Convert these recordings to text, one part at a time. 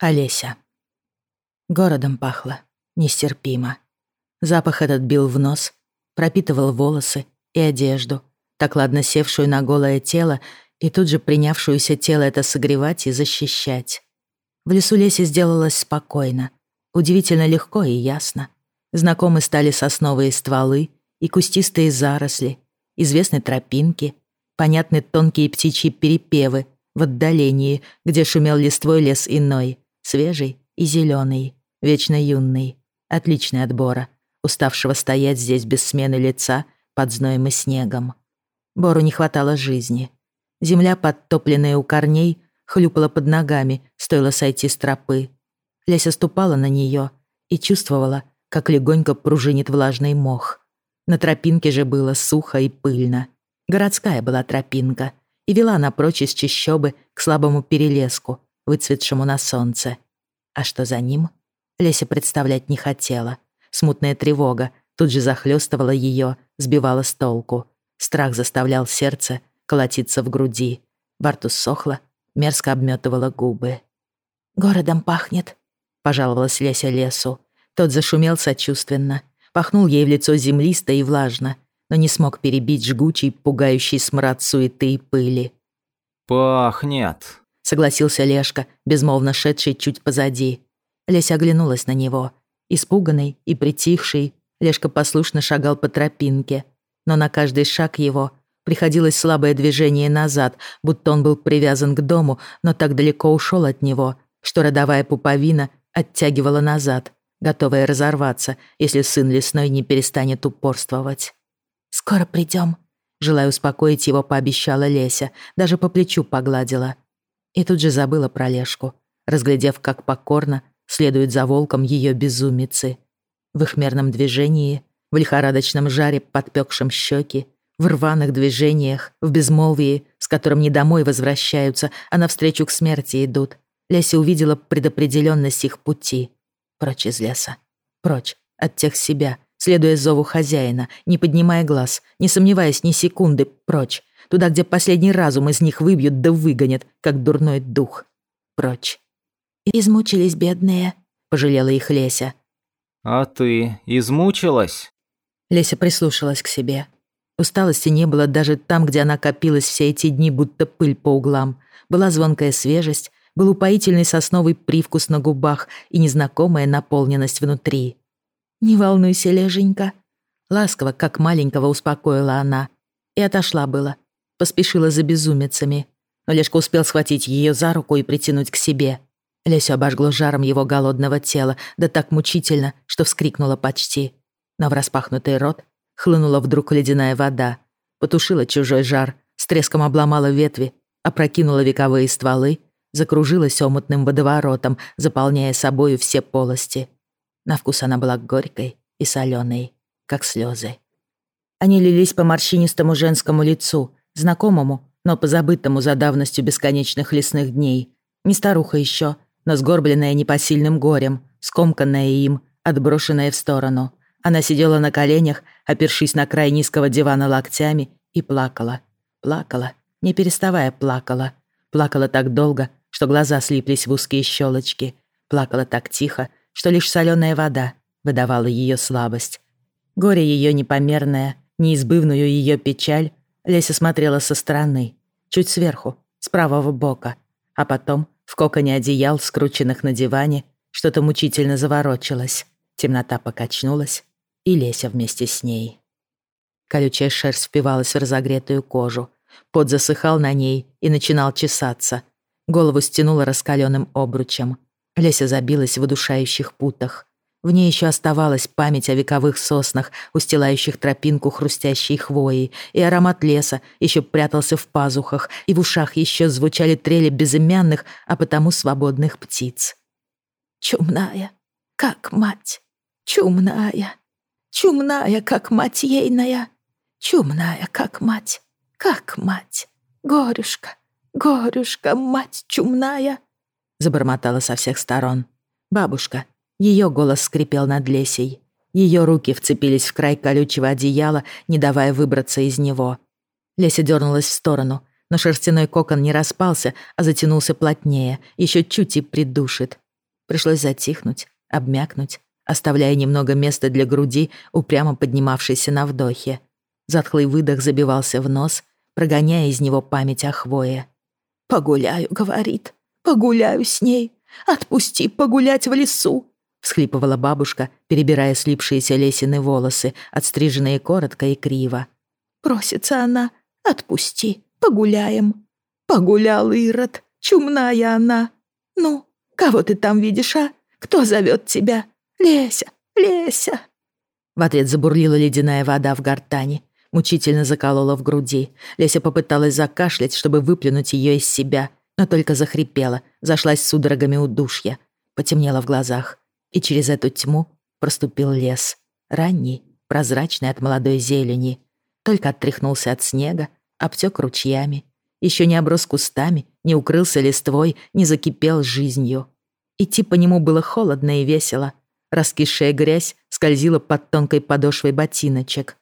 Олеся. Городом пахло. Нестерпимо. Запах этот бил в нос, пропитывал волосы и одежду, так ладно севшую на голое тело и тут же принявшуюся тело это согревать и защищать. В лесу Лесе сделалось спокойно, удивительно легко и ясно. Знакомы стали сосновые стволы и кустистые заросли, известны тропинки, понятны тонкие птичьи перепевы в отдалении, где шумел листвой лес иной, свежий и зеленый, вечно юный, отличный от Бора, уставшего стоять здесь без смены лица под зноем и снегом. Бору не хватало жизни. Земля, подтопленная у корней, хлюпала под ногами, стоило сойти с тропы. Леся ступала на нее и чувствовала, как легонько пружинит влажный мох. На тропинке же было сухо и пыльно. Городская была тропинка, и вела она прочь из чащобы к слабому перелеску, выцветшему на солнце. А что за ним, Леся представлять не хотела. Смутная тревога тут же захлестывала ее, сбивала с толку. Страх заставлял сердце колотиться в груди. Во рту сохло, мерзко обметывала губы. «Городом пахнет», — пожаловалась Леся лесу. Тот зашумел сочувственно, пахнул ей в лицо землисто и влажно, но не смог перебить жгучий, пугающий смрад суеты и пыли. «Пахнет», — согласился Лешка, безмолвно шедший чуть позади. Леся оглянулась на него. Испуганный и притихший, Лешка послушно шагал по тропинке, но на каждый шаг его приходилось слабое движение назад, будто он был привязан к дому, но так далеко ушел от него, что родовая пуповина оттягивала назад, готовая разорваться, если сын лесной не перестанет упорствовать. «Скоро придем», — желая успокоить его, пообещала Леся, даже по плечу погладила. И тут же забыла про Лешку, разглядев, как покорно следует за волком ее безумицы. В их мерном движении, в лихорадочном жаре, подпекшем щеки, в рваных движениях, в безмолвии, с которым не домой возвращаются, а навстречу к смерти идут, Леся увидела предопределенность их пути. Прочь из леса. Прочь от тех себя, следуя зову хозяина, не поднимая глаз, не сомневаясь ни секунды, прочь, туда, где последний разум из них выбьют да выгонят, как дурной дух. Прочь. «Измучились, бедные», — пожалела их Леся. «А ты измучилась?» Леся прислушалась к себе. Усталости не было даже там, где она копилась все эти дни, будто пыль по углам. Была звонкая свежесть, был упоительный сосновый привкус на губах и незнакомая наполненность внутри. «Не волнуйся, Леженька». Ласково, как маленького, успокоила она. И отошла было. Поспешила за безумицами. Но Лешка успел схватить ее за руку и притянуть к себе. Лесю обожгло жаром его голодного тела, да так мучительно, что вскрикнула почти. Но в распахнутый рот хлынула вдруг ледяная вода, потушила чужой жар, с треском обломала ветви, опрокинула вековые стволы, закружилась омутным водоворотом, заполняя собою все полости. На вкус она была горькой и соленой, как слезы. Они лились по морщинистому женскому лицу, знакомому, но позабытому за давностью бесконечных лесных дней. Не старуха еще, но сгорбленная непосильным горем, скомканная им, отброшенная в сторону. Она сидела на коленях, опершись на край низкого дивана локтями, и плакала. Плакала, не переставая плакала. Плакала так долго, что глаза слиплись в узкие щелочки. Плакала так тихо, что лишь соленая вода выдавала ее слабость. Горе ее непомерное, неизбывную ее печаль Леся смотрела со стороны, чуть сверху, с правого бока, а потом в коконе одеял, скрученных на диване, что-то мучительно заворочилось. Темнота покачнулась, и Леся вместе с ней. Колючая шерсть впивалась в разогретую кожу. Пот засыхал на ней и начинал чесаться. Голову стянуло раскаленным обручем. Леся забилась в удушающих путах. В ней еще оставалась память о вековых соснах, устилающих тропинку хрустящей хвоей, и аромат леса еще прятался в пазухах, и в ушах еще звучали трели безымянных, а потому свободных птиц. «Чумная, как мать, чумная, чумная, как мать ейная, чумная, как мать, как мать, горюшка, горюшка, мать чумная», забормотала со всех сторон. Бабушка, ее голос скрипел над лесей. Ее руки вцепились в край колючего одеяла, не давая выбраться из него. Леся дернулась в сторону, но шерстяной кокон не распался, а затянулся плотнее, еще чуть и придушит. Пришлось затихнуть, обмякнуть, оставляя немного места для груди, упрямо поднимавшейся на вдохе. Затхлый выдох забивался в нос, прогоняя из него память о хвое. «Погуляю», — говорит, — «погуляю с ней. Отпусти погулять в лесу», — всхлипывала бабушка, перебирая слипшиеся лесины волосы, отстриженные коротко и криво. «Просится она, отпусти, погуляем». «Погулял Ирод, чумная она. Ну, кого ты там видишь, а? Кто зовет тебя? Леся, Леся!» В ответ забурлила ледяная вода в гортани, мучительно заколола в груди. Леся попыталась закашлять, чтобы выплюнуть ее из себя, но только захрипела, зашлась судорогами удушья, потемнело в глазах. И через эту тьму проступил лес. Ранний, прозрачный от молодой зелени. Только оттряхнулся от снега, обтек ручьями. Еще не оброс кустами, не укрылся листвой, не закипел жизнью. Идти по нему было холодно и весело. Раскисшая грязь скользила под тонкой подошвой ботиночек.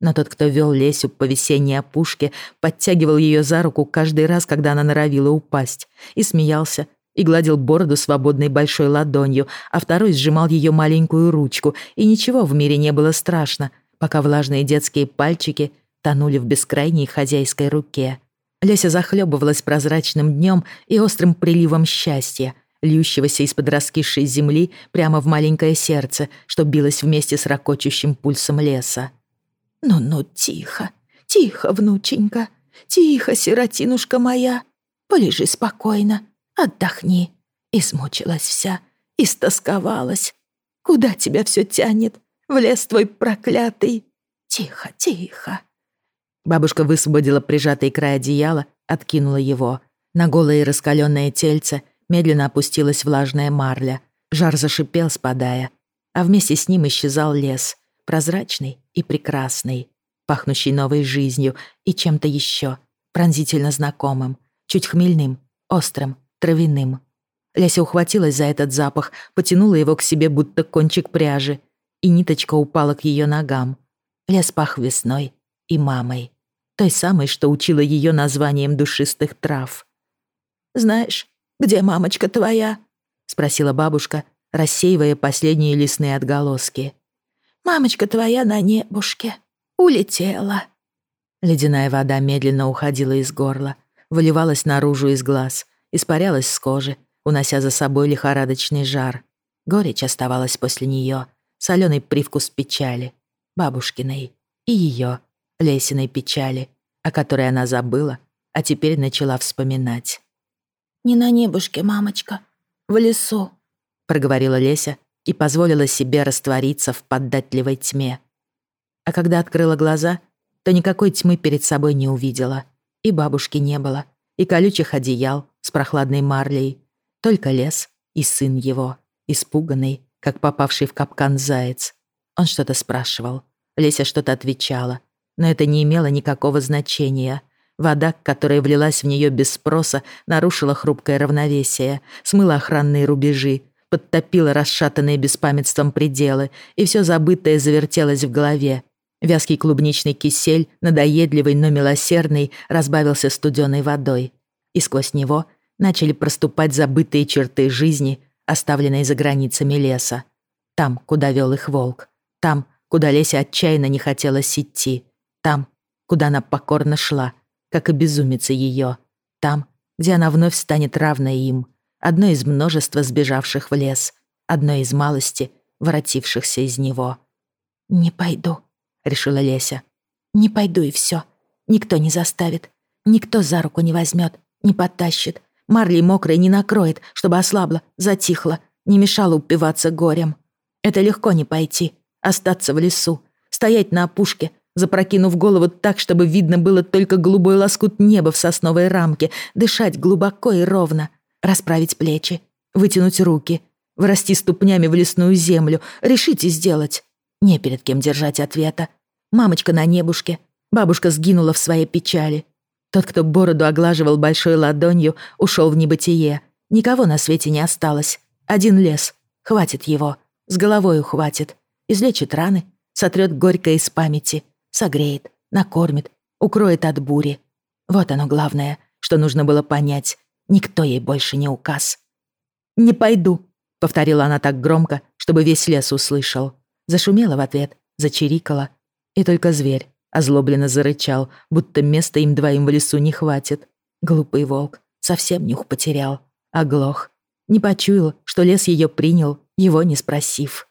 Но тот, кто вел Лесю по весенней опушке, подтягивал ее за руку каждый раз, когда она норовила упасть, и смеялся, и гладил бороду свободной большой ладонью, а второй сжимал ее маленькую ручку, и ничего в мире не было страшно, пока влажные детские пальчики тонули в бескрайней хозяйской руке. Леся захлебывалась прозрачным днем и острым приливом счастья, льющегося из-под раскисшей земли прямо в маленькое сердце, что билось вместе с ракочущим пульсом леса. «Ну-ну, тихо, тихо, внученька, тихо, сиротинушка моя. Полежи спокойно, отдохни. Измучилась вся, истосковалась. Куда тебя все тянет? В лес твой проклятый. Тихо, тихо». Бабушка высвободила прижатый край одеяла, откинула его. На голое раскаленное тельце медленно опустилась влажная марля. Жар зашипел, спадая. А вместе с ним исчезал лес, прозрачный и прекрасный, пахнущий новой жизнью и чем-то еще, пронзительно знакомым, чуть хмельным, острым, травяным. Леся ухватилась за этот запах, потянула его к себе, будто кончик пряжи, и ниточка упала к ее ногам. Лес пах весной и мамой, той самой, что учила ее названием душистых трав. «Знаешь, где мамочка твоя?» — спросила бабушка, рассеивая последние лесные отголоски. Мамочка твоя на небушке. Улетела». Ледяная вода медленно уходила из горла, выливалась наружу из глаз, испарялась с кожи, унося за собой лихорадочный жар. Горечь оставалась после нее, соленый привкус печали, бабушкиной и ее, Лесиной печали, о которой она забыла, а теперь начала вспоминать. «Не на небушке, мамочка, в лесу», — проговорила Леся, и позволила себе раствориться в податливой тьме. А когда открыла глаза, то никакой тьмы перед собой не увидела. И бабушки не было, и колючих одеял с прохладной марлей. Только лес и сын его, испуганный, как попавший в капкан заяц. Он что-то спрашивал. Леся что-то отвечала. Но это не имело никакого значения. Вода, которая влилась в нее без спроса, нарушила хрупкое равновесие, смыла охранные рубежи, подтопила расшатанные беспамятством пределы, и все забытое завертелось в голове. Вязкий клубничный кисель, надоедливый, но милосердный, разбавился студеной водой. И сквозь него начали проступать забытые черты жизни, оставленные за границами леса. Там, куда вел их волк. Там, куда Леся отчаянно не хотелось идти. Там, куда она покорно шла, как и безумица ее. Там, где она вновь станет равной им одно из множества сбежавших в лес, одно из малости, воротившихся из него. «Не пойду», — решила Леся. «Не пойду и все. Никто не заставит. Никто за руку не возьмет, не подтащит. Марли мокрой не накроет, чтобы ослабла, затихла, не мешала упиваться горем. Это легко не пойти, остаться в лесу, стоять на опушке, запрокинув голову так, чтобы видно было только голубой лоскут неба в сосновой рамке, дышать глубоко и ровно — расправить плечи, вытянуть руки, врасти ступнями в лесную землю, решите сделать. Не перед кем держать ответа. Мамочка на небушке, бабушка сгинула в своей печали. Тот, кто бороду оглаживал большой ладонью, ушел в небытие. Никого на свете не осталось. Один лес. Хватит его. С головой хватит. Излечит раны, сотрет горькое из памяти, согреет, накормит, укроет от бури. Вот оно главное, что нужно было понять, Никто ей больше не указ. «Не пойду», — Повторила она так громко, чтобы весь лес услышал. Зашумела в ответ, зачирикала. И только зверь озлобленно зарычал, будто места им двоим в лесу не хватит. Глупый волк совсем нюх потерял, оглох. Не почуял, что лес ее принял, его не спросив.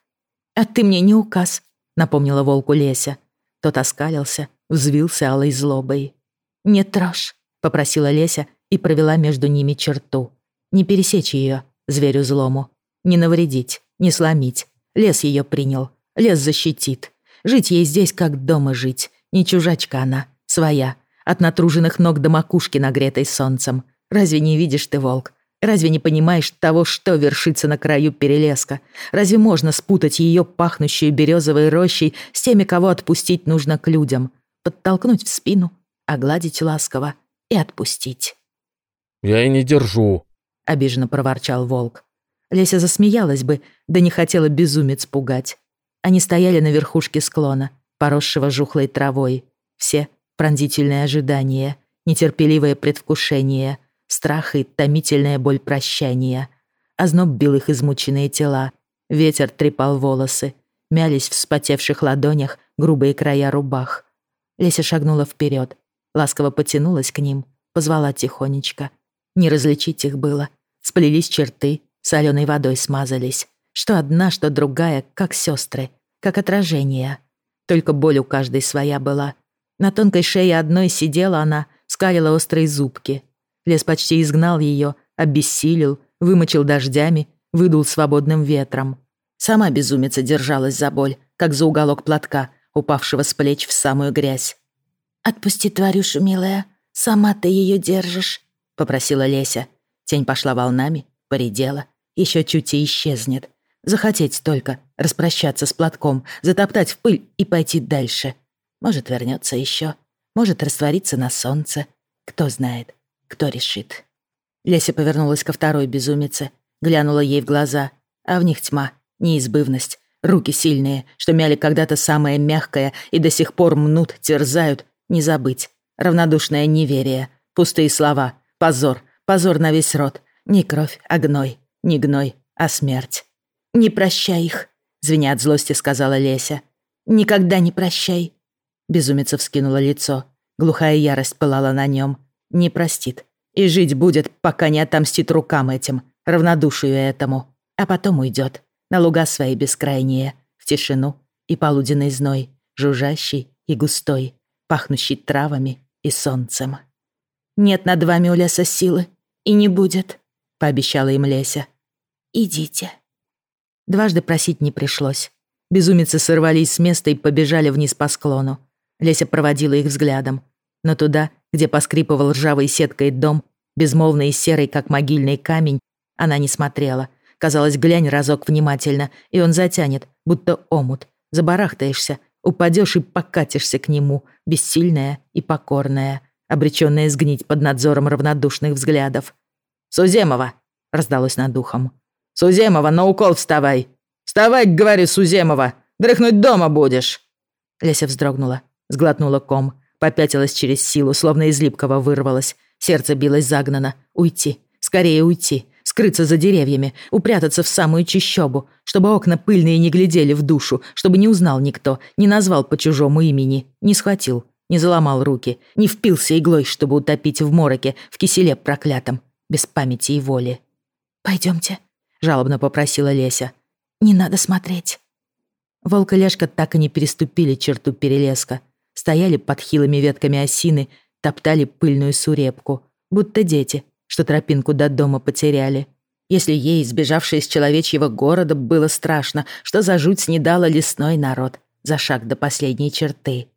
«А ты мне не указ», — напомнила волку Леся. Тот оскалился, взвился алой злобой. «Не трожь», — попросила Леся и провела между ними черту. Не пересечь ее, зверю злому. Не навредить, не сломить. Лес ее принял, лес защитит. Жить ей здесь, как дома жить. Не чужачка она, своя. От натруженных ног до макушки, нагретой солнцем. Разве не видишь ты, волк? Разве не понимаешь того, что вершится на краю перелеска? Разве можно спутать ее пахнущую березовой рощей с теми, кого отпустить нужно к людям? Подтолкнуть в спину, огладить ласково и отпустить. «Я и не держу», — обиженно проворчал волк. Леся засмеялась бы, да не хотела безумец пугать. Они стояли на верхушке склона, поросшего жухлой травой. Все пронзительное ожидание, нетерпеливое предвкушение, страх и томительная боль прощания. Озноб бил их измученные тела, ветер трепал волосы, мялись в вспотевших ладонях грубые края рубах. Леся шагнула вперед, ласково потянулась к ним, позвала тихонечко — не различить их было. Сплелись черты, соленой водой смазались. Что одна, что другая, как сестры, как отражение. Только боль у каждой своя была. На тонкой шее одной сидела она, скалила острые зубки. Лес почти изгнал ее, обессилил, вымочил дождями, выдул свободным ветром. Сама безумица держалась за боль, как за уголок платка, упавшего с плеч в самую грязь. «Отпусти тварюшу, милая, сама ты ее держишь», — попросила Леся. Тень пошла волнами, поредела, еще чуть и исчезнет. Захотеть только распрощаться с платком, затоптать в пыль и пойти дальше. Может, вернется еще, может, раствориться на солнце. Кто знает, кто решит. Леся повернулась ко второй безумице, глянула ей в глаза, а в них тьма, неизбывность, руки сильные, что мяли когда-то самое мягкое и до сих пор мнут, терзают, не забыть. Равнодушное неверие, пустые слова, Позор, позор на весь род. Не кровь, а гной. Не гной, а смерть. «Не прощай их», — звеня от злости сказала Леся. «Никогда не прощай». Безумица вскинула лицо. Глухая ярость пылала на нем. Не простит. И жить будет, пока не отомстит рукам этим, равнодушию этому. А потом уйдет на луга свои бескрайние, в тишину и полуденный зной, жужжащий и густой, пахнущий травами и солнцем. Нет над вами у леса силы. И не будет», — пообещала им Леся. «Идите». Дважды просить не пришлось. Безумицы сорвались с места и побежали вниз по склону. Леся проводила их взглядом. Но туда, где поскрипывал ржавой сеткой дом, безмолвный и серый, как могильный камень, она не смотрела. Казалось, глянь разок внимательно, и он затянет, будто омут. Забарахтаешься, упадешь и покатишься к нему, бессильная и покорная обречённая сгнить под надзором равнодушных взглядов. «Суземова!» — раздалось над ухом. «Суземова, на укол вставай! Вставай, говорю, Суземова! Дрыхнуть дома будешь!» Леся вздрогнула, сглотнула ком, попятилась через силу, словно из липкого вырвалась. Сердце билось загнано. Уйти, скорее уйти, скрыться за деревьями, упрятаться в самую чищобу, чтобы окна пыльные не глядели в душу, чтобы не узнал никто, не назвал по чужому имени, не схватил, не заломал руки, не впился иглой, чтобы утопить в мороке, в киселе проклятом, без памяти и воли. «Пойдёмте», — жалобно попросила Леся. «Не надо смотреть». Волк и Лешка так и не переступили черту перелеска. Стояли под хилыми ветками осины, топтали пыльную сурепку, будто дети, что тропинку до дома потеряли. Если ей, сбежавшей из человечьего города, было страшно, что за жуть снедала лесной народ за шаг до последней черты.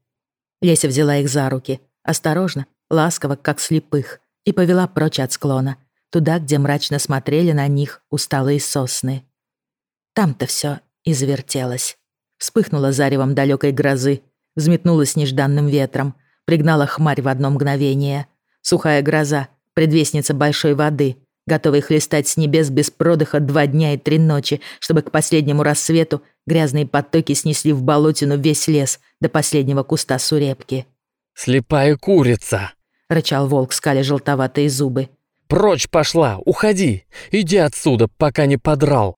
Леся взяла их за руки, осторожно, ласково, как слепых, и повела прочь от склона, туда, где мрачно смотрели на них усталые сосны. Там-то все и завертелось. Вспыхнула заревом далекой грозы, взметнулась нежданным ветром, пригнала хмарь в одно мгновение. Сухая гроза, предвестница большой воды, готовый хлестать с небес без продыха два дня и три ночи, чтобы к последнему рассвету грязные потоки снесли в болотину весь лес до последнего куста сурепки. «Слепая курица!» — рычал волк, скаля желтоватые зубы. «Прочь пошла! Уходи! Иди отсюда, пока не подрал!»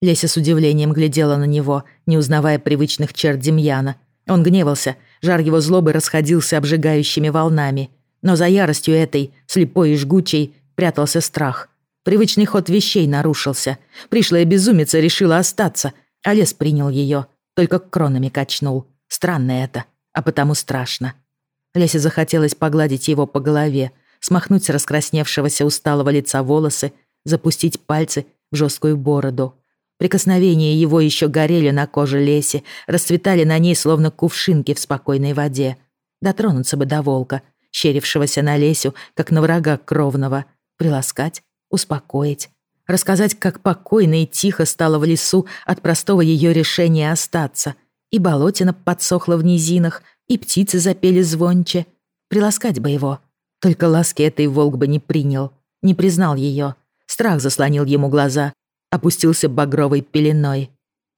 Леся с удивлением глядела на него, не узнавая привычных черт Демьяна. Он гневался, жар его злобы расходился обжигающими волнами. Но за яростью этой, слепой и жгучей, прятался страх. Привычный ход вещей нарушился. Пришлая безумица решила остаться, а лес принял ее, только кронами качнул. Странно это, а потому страшно. Лесе захотелось погладить его по голове, смахнуть с раскрасневшегося усталого лица волосы, запустить пальцы в жесткую бороду. Прикосновения его еще горели на коже Леси, расцветали на ней словно кувшинки в спокойной воде. Дотронуться бы до волка, щерившегося на Лесю, как на врага кровного, приласкать, успокоить, рассказать, как покойно и тихо стало в лесу от простого ее решения остаться. И болотина подсохла в низинах, и птицы запели звонче. Приласкать бы его. Только ласки этой волк бы не принял, не признал ее. Страх заслонил ему глаза, опустился багровой пеленой.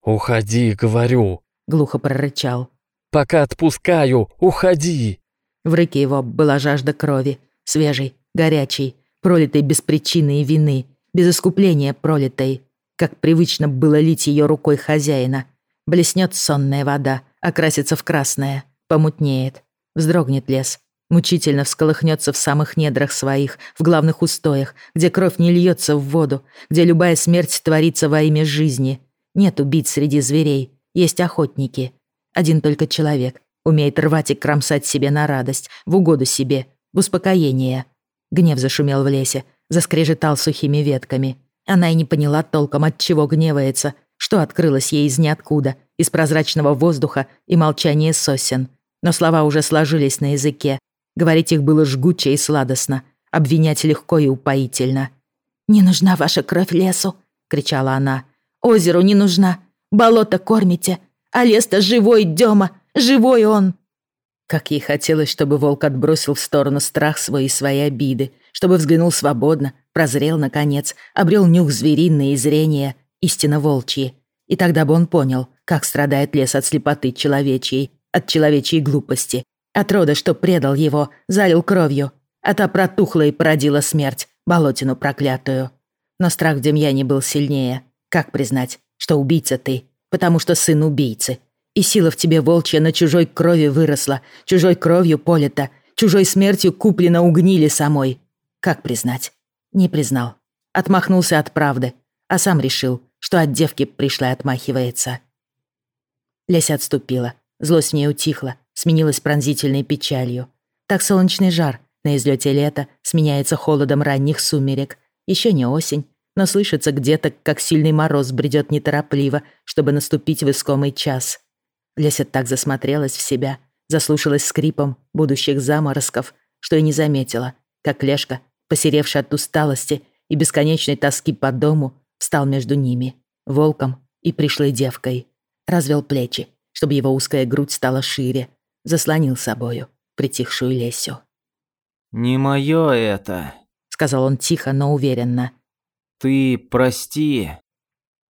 «Уходи, говорю!» — глухо прорычал. «Пока отпускаю, уходи!» В рыке его была жажда крови, свежей, горячей, пролитой без причины и вины, без искупления пролитой, как привычно было лить ее рукой хозяина. Блеснет сонная вода, окрасится в красное, помутнеет, вздрогнет лес, мучительно всколыхнется в самых недрах своих, в главных устоях, где кровь не льется в воду, где любая смерть творится во имя жизни. Нет убийц среди зверей, есть охотники. Один только человек умеет рвать и кромсать себе на радость, в угоду себе, в успокоение. Гнев зашумел в лесе, заскрежетал сухими ветками. Она и не поняла толком, от чего гневается, что открылось ей из ниоткуда, из прозрачного воздуха и молчания сосен. Но слова уже сложились на языке, Говорить их было жгуче и сладостно, обвинять легко и упоительно. «Не нужна ваша кровь лесу!» — кричала она. «Озеру не нужна! Болото кормите! А лес-то живой, Дема! Живой он!» Как ей хотелось, чтобы волк отбросил в сторону страх свой и свои обиды, чтобы взглянул свободно, прозрел, наконец, обрел нюх звериное и зрение, истинно волчьи. И тогда бы он понял, как страдает лес от слепоты человечьей, от человечьей глупости, от рода, что предал его, залил кровью, а та протухла и породила смерть, болотину проклятую. Но страх в Демьяне был сильнее. Как признать, что убийца ты, потому что сын убийцы? И сила в тебе волчья на чужой крови выросла, чужой кровью полита, чужой смертью куплена угнили самой. Как признать? Не признал. Отмахнулся от правды, а сам решил, что от девки пришлой отмахивается. Леся отступила, злость в ней утихла, сменилась пронзительной печалью. Так солнечный жар на излете лета сменяется холодом ранних сумерек. Еще не осень, но слышится где-то, как сильный мороз бредет неторопливо, чтобы наступить в искомый час. Леся так засмотрелась в себя, заслушалась скрипом будущих заморозков, что и не заметила, как Лешка, посеревший от усталости и бесконечной тоски по дому, стал между ними, волком и пришлой девкой. Развел плечи, чтобы его узкая грудь стала шире, заслонил собою притихшую Лесю. «Не моё это», — сказал он тихо, но уверенно. «Ты прости».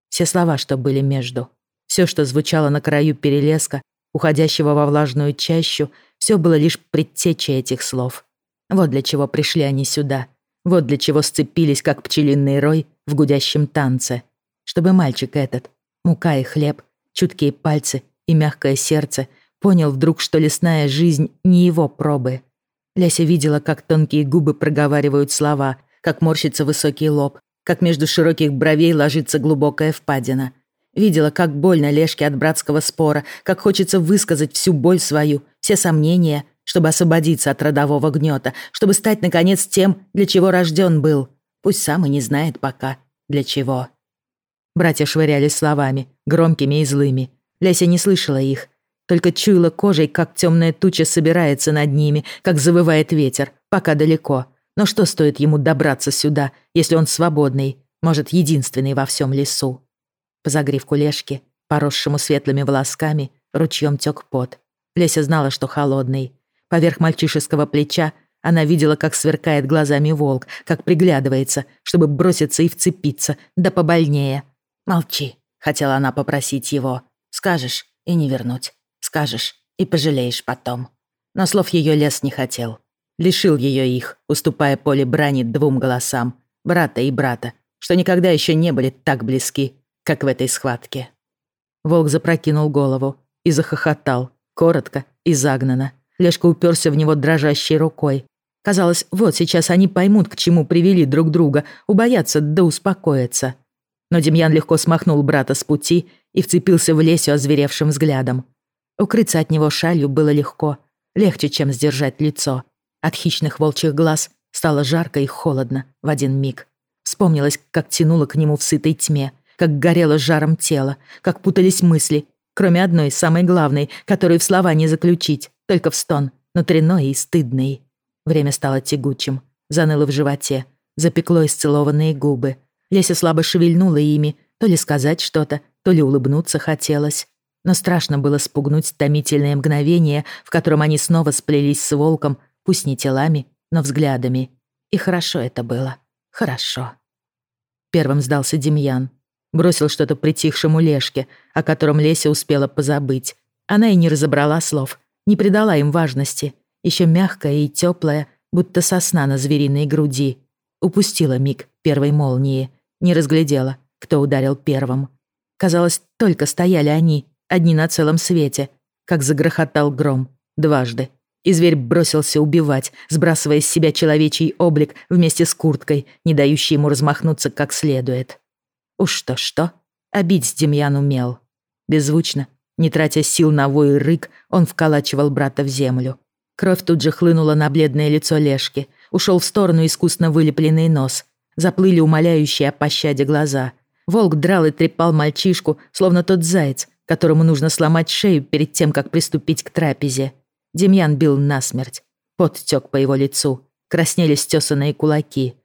Все слова, что были между, все, что звучало на краю перелеска, уходящего во влажную чащу, все было лишь предтечей этих слов. Вот для чего пришли они сюда. Вот для чего сцепились, как пчелиный рой, в гудящем танце. Чтобы мальчик этот, мука и хлеб, чуткие пальцы и мягкое сердце — Понял вдруг, что лесная жизнь не его пробы. Ляся видела, как тонкие губы проговаривают слова, как морщится высокий лоб, как между широких бровей ложится глубокая впадина. Видела, как больно Лешке от братского спора, как хочется высказать всю боль свою, все сомнения, чтобы освободиться от родового гнета, чтобы стать, наконец, тем, для чего рожден был. Пусть сам и не знает пока, для чего. Братья швырялись словами, громкими и злыми. Леся не слышала их, только чуяла кожей, как темная туча собирается над ними, как завывает ветер, пока далеко. Но что стоит ему добраться сюда, если он свободный, может, единственный во всем лесу? По загривку лешки, поросшему светлыми волосками, ручьем тек пот. Леся знала, что холодный. Поверх мальчишеского плеча она видела, как сверкает глазами волк, как приглядывается, чтобы броситься и вцепиться, да побольнее. «Молчи», — хотела она попросить его. «Скажешь и не вернуть». Скажешь и пожалеешь потом. Но слов ее лес не хотел. Лишил ее их, уступая поле брани двум голосам, брата и брата, что никогда еще не были так близки, как в этой схватке. Волк запрокинул голову и захохотал, коротко и загнано. Лешка уперся в него дрожащей рукой. Казалось, вот сейчас они поймут, к чему привели друг друга, убоятся да успокоятся. Но Демьян легко смахнул брата с пути и вцепился в Лесю озверевшим взглядом. Укрыться от него шалью было легко, легче, чем сдержать лицо. От хищных волчьих глаз стало жарко и холодно в один миг. Вспомнилось, как тянуло к нему в сытой тьме, как горело жаром тело, как путались мысли, кроме одной, самой главной, которую в слова не заключить, только в стон, внутренной и стыдный. Время стало тягучим, заныло в животе, запекло исцелованные губы. Леся слабо шевельнула ими, то ли сказать что-то, то ли улыбнуться хотелось. Но страшно было спугнуть томительное мгновение, в котором они снова сплелись с волком, пусть не телами, но взглядами. И хорошо это было. Хорошо. Первым сдался Демьян. Бросил что-то притихшему Лешке, о котором Леся успела позабыть. Она и не разобрала слов, не придала им важности. Еще мягкая и теплая, будто сосна на звериной груди. Упустила миг первой молнии. Не разглядела, кто ударил первым. Казалось, только стояли они, одни на целом свете, как загрохотал гром, дважды. И зверь бросился убивать, сбрасывая с себя человечий облик вместе с курткой, не дающей ему размахнуться как следует. Уж что-что, обить Демьян умел. Беззвучно, не тратя сил на вой и рык, он вколачивал брата в землю. Кровь тут же хлынула на бледное лицо Лешки, ушел в сторону искусно вылепленный нос. Заплыли умоляющие о пощаде глаза. Волк драл и трепал мальчишку, словно тот заяц, которому нужно сломать шею перед тем, как приступить к трапезе. Демьян бил насмерть. Пот тёк по его лицу. Краснели стесанные кулаки.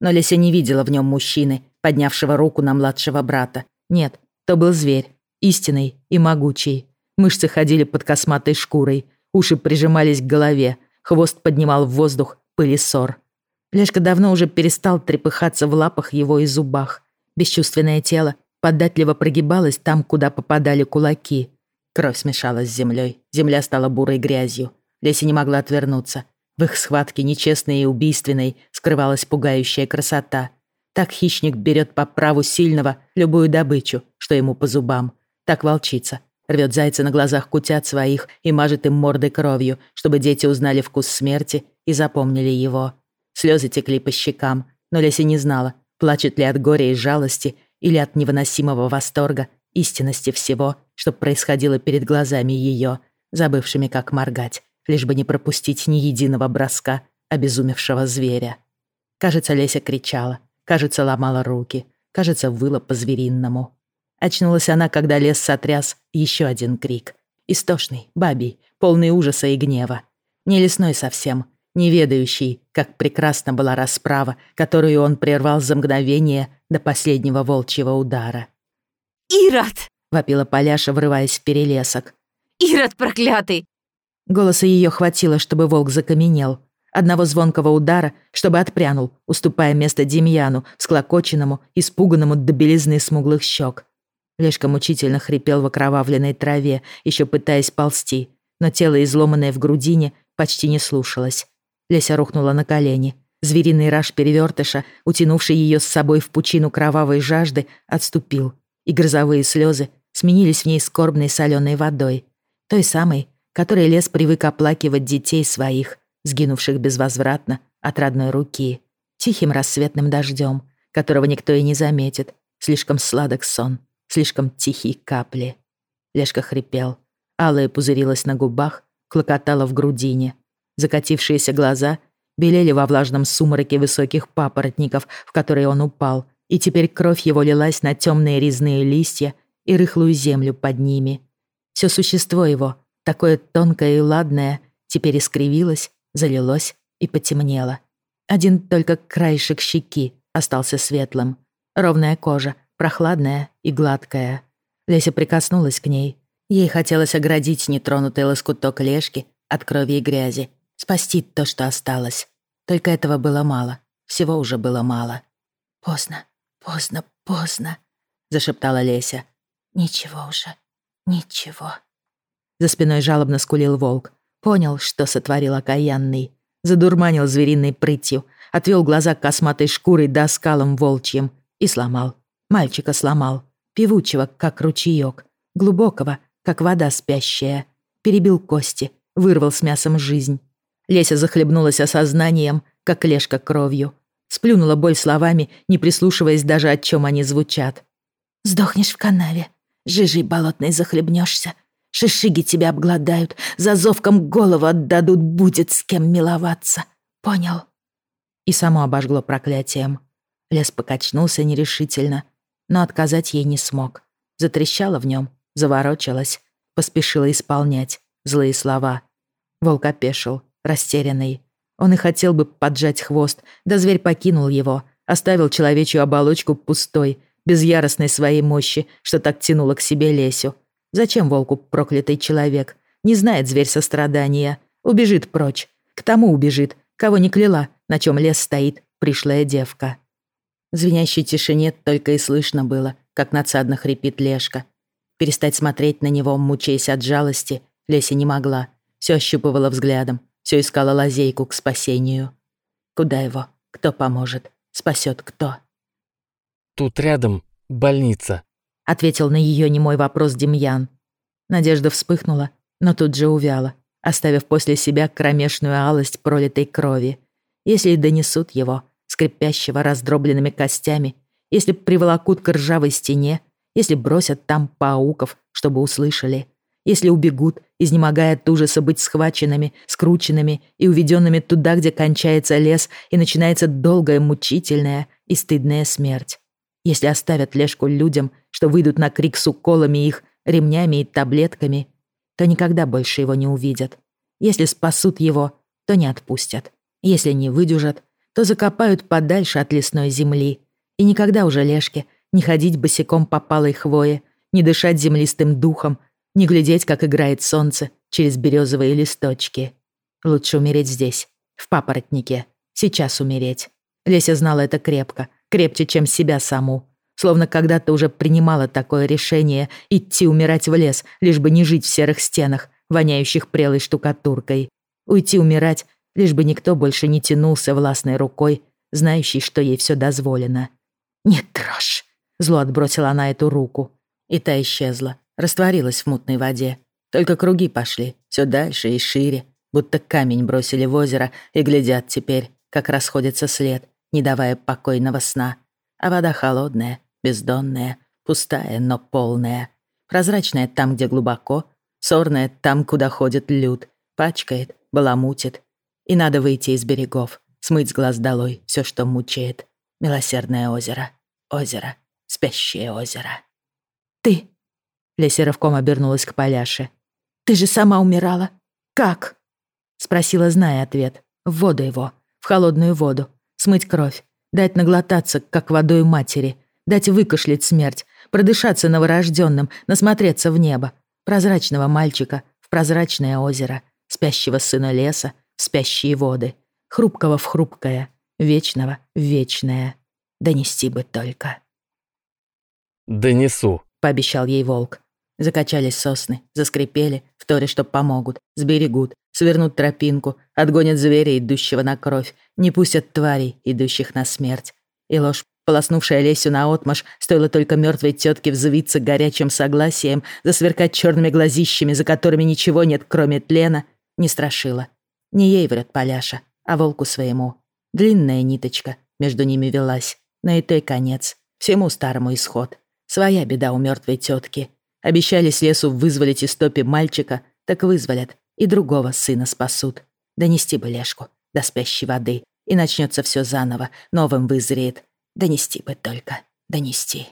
Но Леся не видела в нем мужчины, поднявшего руку на младшего брата. Нет, то был зверь. Истинный и могучий. Мышцы ходили под косматой шкурой. Уши прижимались к голове. Хвост поднимал в воздух пылесор. Лешка давно уже перестал трепыхаться в лапах его и зубах. Бесчувственное тело податливо прогибалась там, куда попадали кулаки. Кровь смешалась с землей, земля стала бурой грязью. Леся не могла отвернуться. В их схватке, нечестной и убийственной, скрывалась пугающая красота. Так хищник берет по праву сильного любую добычу, что ему по зубам. Так волчица рвет зайца на глазах кутят своих и мажет им мордой кровью, чтобы дети узнали вкус смерти и запомнили его. Слезы текли по щекам, но Леся не знала, плачет ли от горя и жалости или от невыносимого восторга истинности всего, что происходило перед глазами ее, забывшими, как моргать, лишь бы не пропустить ни единого броска обезумевшего зверя. Кажется, Леся кричала, кажется, ломала руки, кажется, выла по-зверинному. Очнулась она, когда лес сотряс еще один крик. Истошный, бабий, полный ужаса и гнева. Не лесной совсем, не ведающий, как прекрасна была расправа, которую он прервал за мгновение до последнего волчьего удара. «Ирод!» — вопила Поляша, врываясь в перелесок. «Ирод проклятый!» Голоса ее хватило, чтобы волк закаменел. Одного звонкого удара, чтобы отпрянул, уступая место Демьяну, склокоченному, испуганному до белизны смуглых щек. Лешка мучительно хрипел в окровавленной траве, еще пытаясь ползти, но тело, изломанное в грудине, почти не слушалось. Леся рухнула на колени. Звериный раж перевертыша, утянувший ее с собой в пучину кровавой жажды, отступил, и грозовые слезы сменились в ней скорбной соленой водой, той самой, которой лес привык оплакивать детей своих, сгинувших безвозвратно от родной руки, тихим рассветным дождем, которого никто и не заметит, слишком сладок сон, слишком тихие капли. Лешка хрипел, алая пузырилась на губах, клокотала в грудине — Закатившиеся глаза белели во влажном сумраке высоких папоротников, в которые он упал, и теперь кровь его лилась на темные резные листья и рыхлую землю под ними. Все существо его, такое тонкое и ладное, теперь искривилось, залилось и потемнело. Один только краешек щеки остался светлым. Ровная кожа, прохладная и гладкая. Леся прикоснулась к ней. Ей хотелось оградить нетронутый лоскуток лешки от крови и грязи, Спасти то, что осталось. Только этого было мало. Всего уже было мало. «Поздно, поздно, поздно», — зашептала Леся. «Ничего уже, ничего». За спиной жалобно скулил волк. Понял, что сотворил окаянный. Задурманил звериной прытью, отвел глаза косматой шкурой до скалам волчьим и сломал. Мальчика сломал. певучего, как ручеёк, глубокого, как вода спящая. Перебил кости, вырвал с мясом жизнь. Леся захлебнулась осознанием, как лешка кровью. Сплюнула боль словами, не прислушиваясь даже, о чем они звучат. «Сдохнешь в канаве, жижей болотной захлебнешься, шишиги тебя обгладают, за зовком голову отдадут, будет с кем миловаться. Понял?» И само обожгло проклятием. Лес покачнулся нерешительно, но отказать ей не смог. Затрещала в нем, заворочалась, поспешила исполнять злые слова. Волк опешил, растерянный. Он и хотел бы поджать хвост, да зверь покинул его, оставил человечью оболочку пустой, без яростной своей мощи, что так тянуло к себе Лесю. Зачем волку проклятый человек? Не знает зверь сострадания. Убежит прочь. К тому убежит, кого не кляла, на чем лес стоит, пришлая девка. В звенящей тишине только и слышно было, как надсадно хрипит Лешка. Перестать смотреть на него, мучаясь от жалости, Леся не могла. Все ощупывала взглядом, все искала лазейку к спасению. Куда его? Кто поможет? Спасет кто? Тут рядом больница, ответил на ее немой вопрос Демьян. Надежда вспыхнула, но тут же увяла, оставив после себя кромешную алость пролитой крови. Если донесут его, скрипящего раздробленными костями, если приволокут к ржавой стене, если бросят там пауков, чтобы услышали, если убегут, изнемогая от ужаса быть схваченными, скрученными и уведенными туда, где кончается лес и начинается долгая, мучительная и стыдная смерть. Если оставят Лешку людям, что выйдут на крик с уколами их, ремнями и таблетками, то никогда больше его не увидят. Если спасут его, то не отпустят. Если не выдюжат, то закопают подальше от лесной земли. И никогда уже Лешке не ходить босиком по палой хвое, не дышать землистым духом, не глядеть, как играет солнце через березовые листочки. Лучше умереть здесь, в папоротнике, сейчас умереть. Леся знала это крепко, крепче, чем себя саму. Словно когда-то уже принимала такое решение идти умирать в лес, лишь бы не жить в серых стенах, воняющих прелой штукатуркой. Уйти умирать лишь бы никто больше не тянулся властной рукой, знающий, что ей все дозволено. «Не трожь!» — зло отбросила она эту руку. И та исчезла, растворилась в мутной воде. Только круги пошли, все дальше и шире, будто камень бросили в озеро и глядят теперь, как расходится след, не давая покойного сна. А вода холодная, бездонная, пустая, но полная. Прозрачная там, где глубоко, сорная там, куда ходит люд, пачкает, баламутит, и надо выйти из берегов, смыть с глаз долой все, что мучает. Милосердное озеро. Озеро. Спящее озеро. «Ты...» Леся рывком обернулась к Поляше. «Ты же сама умирала. Как?» Спросила, зная ответ. В воду его. В холодную воду. Смыть кровь. Дать наглотаться, как водой матери. Дать выкашлять смерть. Продышаться новорожденным, насмотреться в небо. Прозрачного мальчика в прозрачное озеро. Спящего сына леса спящие воды, хрупкого в хрупкое, вечного в вечное. Донести бы только. «Донесу», — пообещал ей волк. Закачались сосны, заскрипели, в торе, что помогут, сберегут, свернут тропинку, отгонят зверя, идущего на кровь, не пустят тварей, идущих на смерть. И ложь, полоснувшая Лесю наотмашь, стоило только мертвой тетке взвиться горячим согласием, засверкать черными глазищами, за которыми ничего нет, кроме тлена, не страшила. Не ей врет Поляша, а волку своему. Длинная ниточка между ними велась, но и той конец. Всему старому исход. Своя беда у мертвой тетки. Обещали с лесу вызволить из топи мальчика, так вызволят, и другого сына спасут. Донести бы Лешку до спящей воды, и начнется все заново, новым вызреет. Донести бы только, донести.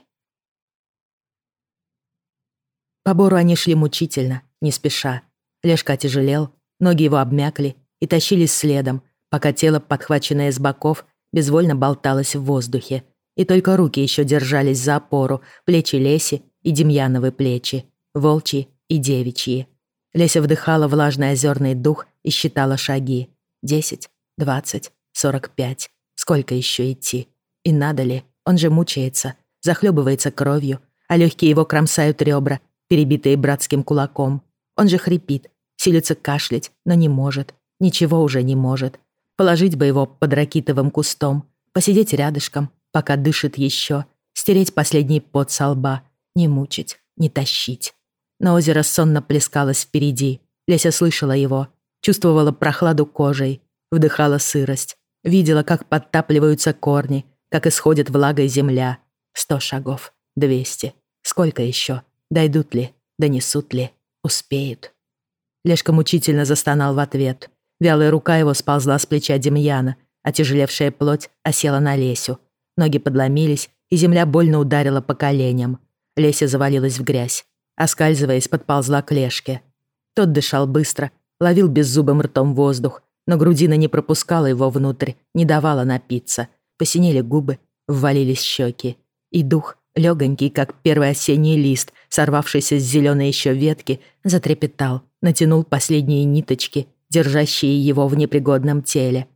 По бору они шли мучительно, не спеша. Лешка тяжелел, ноги его обмякли, и тащились следом, пока тело, подхваченное с боков, безвольно болталось в воздухе. И только руки еще держались за опору, плечи Леси и Демьяновы плечи, волчьи и девичьи. Леся вдыхала влажный озерный дух и считала шаги. Десять, двадцать, сорок пять. Сколько еще идти? И надо ли? Он же мучается, захлебывается кровью, а легкие его кромсают ребра, перебитые братским кулаком. Он же хрипит, силится кашлять, но не может ничего уже не может. Положить бы его под ракитовым кустом, посидеть рядышком, пока дышит еще, стереть последний пот со лба не мучить, не тащить. Но озеро сонно плескалось впереди. Леся слышала его, чувствовала прохладу кожей, вдыхала сырость, видела, как подтапливаются корни, как исходит влагой земля. Сто шагов, двести. Сколько еще? Дойдут ли? Донесут ли? Успеют? Лешка мучительно застонал в ответ. Вялая рука его сползла с плеча Демьяна, Отяжелевшая плоть осела на Лесю. Ноги подломились, и земля больно ударила по коленям. Леся завалилась в грязь. Оскальзываясь, подползла к Лешке. Тот дышал быстро, ловил беззубым ртом воздух, но грудина не пропускала его внутрь, не давала напиться. Посинели губы, ввалились щеки. И дух, легонький, как первый осенний лист, сорвавшийся с зеленой еще ветки, затрепетал, натянул последние ниточки, держащие его в непригодном теле.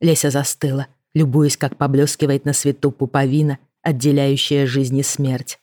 Леся застыла, любуясь, как поблескивает на свету пуповина, отделяющая жизнь и смерть.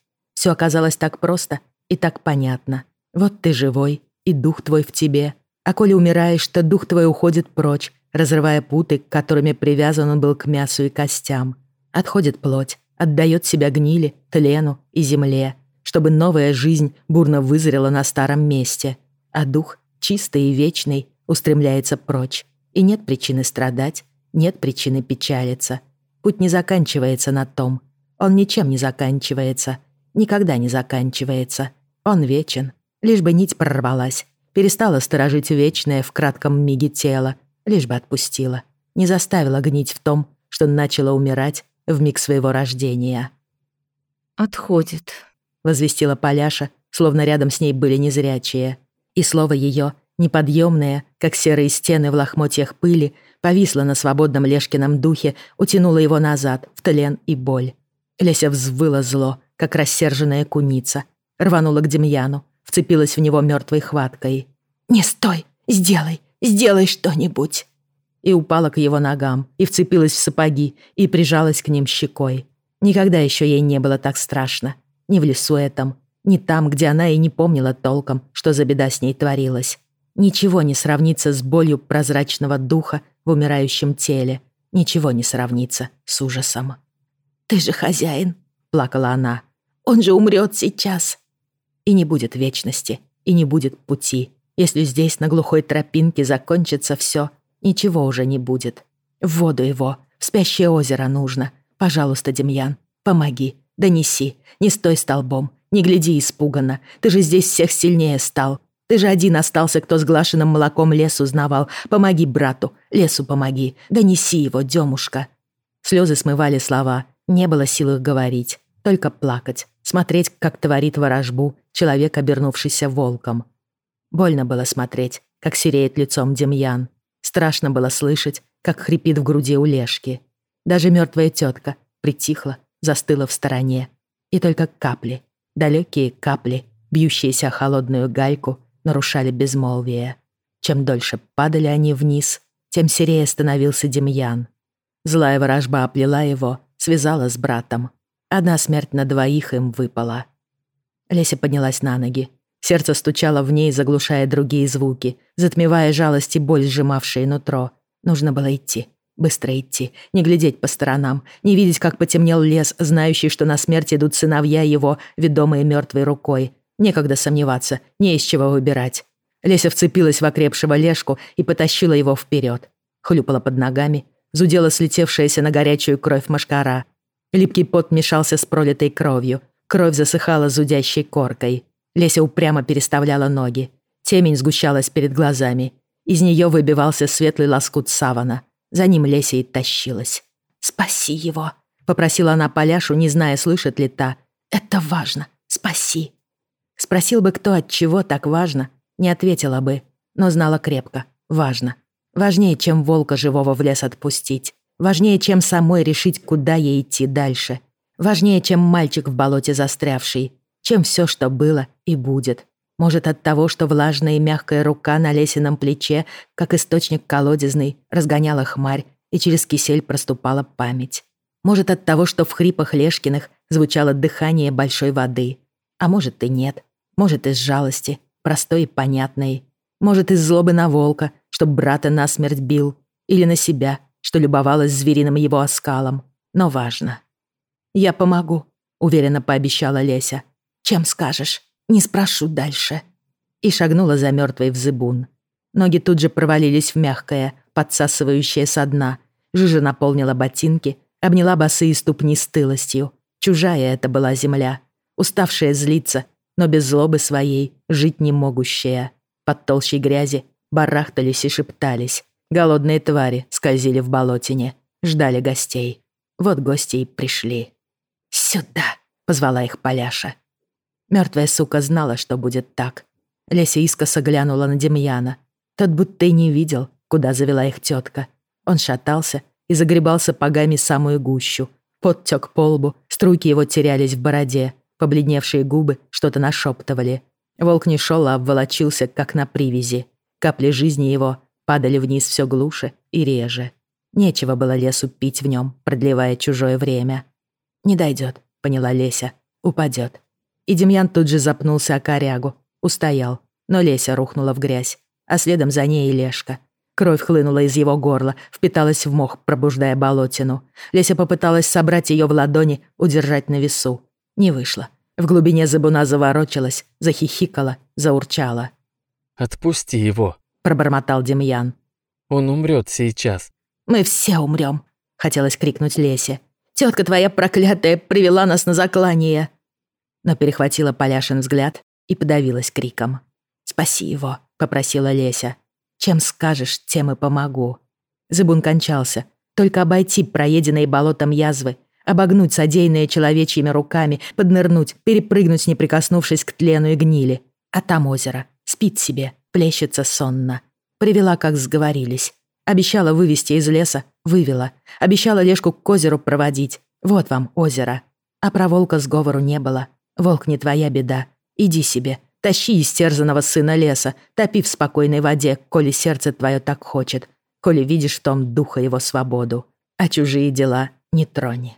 Все оказалось так просто и так понятно. Вот ты живой, и дух твой в тебе. А коли умираешь, то дух твой уходит прочь, разрывая путы, которыми привязан он был к мясу и костям. Отходит плоть, отдает себя гнили, тлену и земле, чтобы новая жизнь бурно вызрела на старом месте. А дух, чистый и вечный, устремляется прочь. И нет причины страдать, нет причины печалиться. Путь не заканчивается на том. Он ничем не заканчивается. Никогда не заканчивается. Он вечен. Лишь бы нить прорвалась. Перестала сторожить вечное в кратком миге тело. Лишь бы отпустила. Не заставила гнить в том, что начала умирать в миг своего рождения. «Отходит», — возвестила Поляша, словно рядом с ней были незрячие. И слово ее, неподъемное, как серые стены в лохмотьях пыли, повисла на свободном Лешкином духе, утянула его назад, в тлен и боль. Леся взвыла зло, как рассерженная куница. Рванула к Демьяну, вцепилась в него мертвой хваткой. «Не стой! Сделай! Сделай что-нибудь!» И упала к его ногам, и вцепилась в сапоги, и прижалась к ним щекой. Никогда еще ей не было так страшно. Ни в лесу этом, ни там, где она и не помнила толком, что за беда с ней творилась. Ничего не сравнится с болью прозрачного духа в умирающем теле. Ничего не сравнится с ужасом. «Ты же хозяин», — плакала она. «Он же умрет сейчас». И не будет вечности, и не будет пути. Если здесь, на глухой тропинке, закончится все, ничего уже не будет. В воду его, в спящее озеро нужно. Пожалуйста, Демьян, помоги, донеси. Не стой столбом, не гляди испуганно. Ты же здесь всех сильнее стал. Ты же один остался, кто с глашенным молоком лес узнавал. Помоги брату, лесу помоги. Донеси его, Демушка». Слезы смывали слова. Не было сил их говорить. Только плакать. Смотреть, как творит ворожбу человек, обернувшийся волком. Больно было смотреть, как сереет лицом Демьян. Страшно было слышать, как хрипит в груди у. Даже мертвая тетка притихла, застыла в стороне. И только капли, далекие капли, бьющиеся о холодную гальку, нарушали безмолвие. Чем дольше падали они вниз, тем серее становился Демьян. Злая ворожба оплела его, связала с братом. Одна смерть на двоих им выпала. Леся поднялась на ноги. Сердце стучало в ней, заглушая другие звуки, затмевая жалость и боль, сжимавшие нутро. Нужно было идти. Быстро идти, не глядеть по сторонам, не видеть, как потемнел лес, знающий, что на смерть идут сыновья его, ведомые мертвой рукой, Некогда сомневаться, не из чего выбирать. Леся вцепилась в окрепшего лешку и потащила его вперед. Хлюпала под ногами, зудела слетевшаяся на горячую кровь машкара. Липкий пот мешался с пролитой кровью. Кровь засыхала зудящей коркой. Леся упрямо переставляла ноги. Темень сгущалась перед глазами. Из нее выбивался светлый лоскут савана. За ним Леся и тащилась. «Спаси его», — попросила она Поляшу, не зная, слышит ли та. «Это важно. Спаси». Спросил бы кто от чего так важно, не ответила бы, но знала крепко. Важно. Важнее, чем волка живого в лес отпустить. Важнее, чем самой решить, куда ей идти дальше. Важнее, чем мальчик в болоте застрявший. Чем все, что было и будет. Может, от того, что влажная и мягкая рука на лесином плече, как источник колодезный, разгоняла хмарь, и через кисель проступала память. Может, от того, что в хрипах Лешкиных звучало дыхание большой воды. А может и нет. Может, из жалости, простой и понятной. Может, из злобы на волка, чтоб брата насмерть бил. Или на себя, что любовалась звериным его оскалом. Но важно. «Я помогу», — уверенно пообещала Леся. Чем скажешь? Не спрошу дальше». И шагнула за мертвой в зыбун. Ноги тут же провалились в мягкое, подсасывающее со дна. Жижа наполнила ботинки, обняла босые ступни стылостью. Чужая это была земля, уставшая злиться, но без злобы своей жить не могущая. Под толщей грязи барахтались и шептались. Голодные твари скользили в болотине, ждали гостей. Вот гости и пришли. «Сюда!» — позвала их Поляша. Мертвая сука знала, что будет так. Леся искоса глянула на Демьяна. Тот будто и не видел, куда завела их тетка. Он шатался и загребал сапогами самую гущу. Пот тёк по лбу, струйки его терялись в бороде. Побледневшие губы что-то нашептывали. Волк не шел, а обволочился, как на привязи. Капли жизни его падали вниз все глуше и реже. Нечего было лесу пить в нем, продлевая чужое время. «Не дойдет», — поняла Леся. «Упадет». И Демьян тут же запнулся о корягу. Устоял, но Леся рухнула в грязь, а следом за ней и Лешка. Кровь хлынула из его горла, впиталась в мох, пробуждая болотину. Леся попыталась собрать ее в ладони, удержать на весу. Не вышло. В глубине забуна заворочилась, захихикала, заурчала. «Отпусти его», — пробормотал Демьян. «Он умрет сейчас». «Мы все умрем», — хотелось крикнуть Лесе. «Тетка твоя проклятая привела нас на заклание». Но перехватила Поляшин взгляд и подавилась криком. «Спаси его», — попросила Леся. «Чем скажешь, тем и помогу». Зыбун кончался. Только обойти проеденные болотом язвы, обогнуть содеянное человечьими руками, поднырнуть, перепрыгнуть, не прикоснувшись к тлену и гнили. А там озеро. Спит себе, плещется сонно. Привела, как сговорились. Обещала вывести из леса, вывела. Обещала Лешку к озеру проводить. Вот вам озеро. А про волка сговору не было. Волк не твоя беда. Иди себе, тащи истерзанного сына леса, топи в спокойной воде, коли сердце твое так хочет, коли видишь в том духа его свободу. А чужие дела не трони.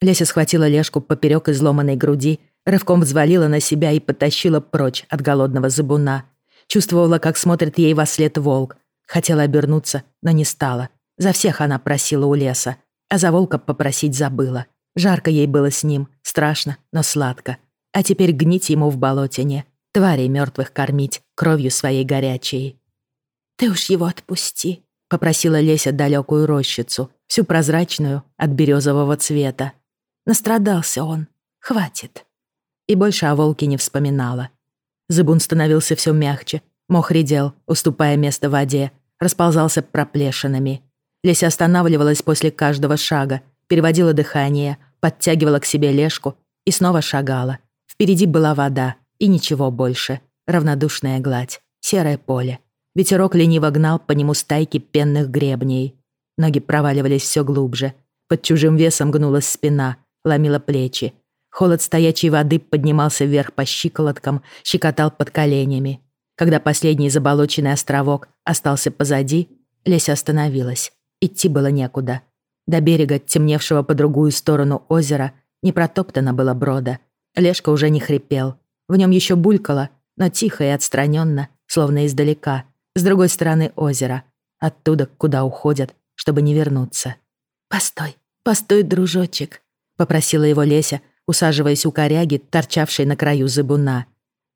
Леся схватила Лешку поперек изломанной груди, рывком взвалила на себя и потащила прочь от голодного забуна. Чувствовала, как смотрит ей во след волк. Хотела обернуться, но не стала. За всех она просила у леса, а за волка попросить забыла. Жарко ей было с ним, страшно, но сладко. А теперь гнить ему в болотине, тварей мертвых кормить кровью своей горячей. «Ты уж его отпусти», — попросила Леся далекую рощицу, всю прозрачную, от березового цвета. Настрадался он. Хватит. И больше о волке не вспоминала. Зыбун становился все мягче, мох редел, уступая место воде, расползался проплешинами. Леся останавливалась после каждого шага, переводила дыхание, подтягивала к себе лешку и снова шагала. Впереди была вода и ничего больше. Равнодушная гладь, серое поле. Ветерок лениво гнал по нему стайки пенных гребней. Ноги проваливались все глубже. Под чужим весом гнулась спина, ломила плечи. Холод стоячей воды поднимался вверх по щиколоткам, щекотал под коленями. Когда последний заболоченный островок остался позади, Леся остановилась. Идти было некуда. До берега, темневшего по другую сторону озера, не протоптано было брода. Лешка уже не хрипел. В нем еще булькало, но тихо и отстраненно, словно издалека, с другой стороны озера, оттуда, куда уходят, чтобы не вернуться. «Постой, постой, дружочек», попросила его Леся, усаживаясь у коряги, торчавшей на краю зыбуна.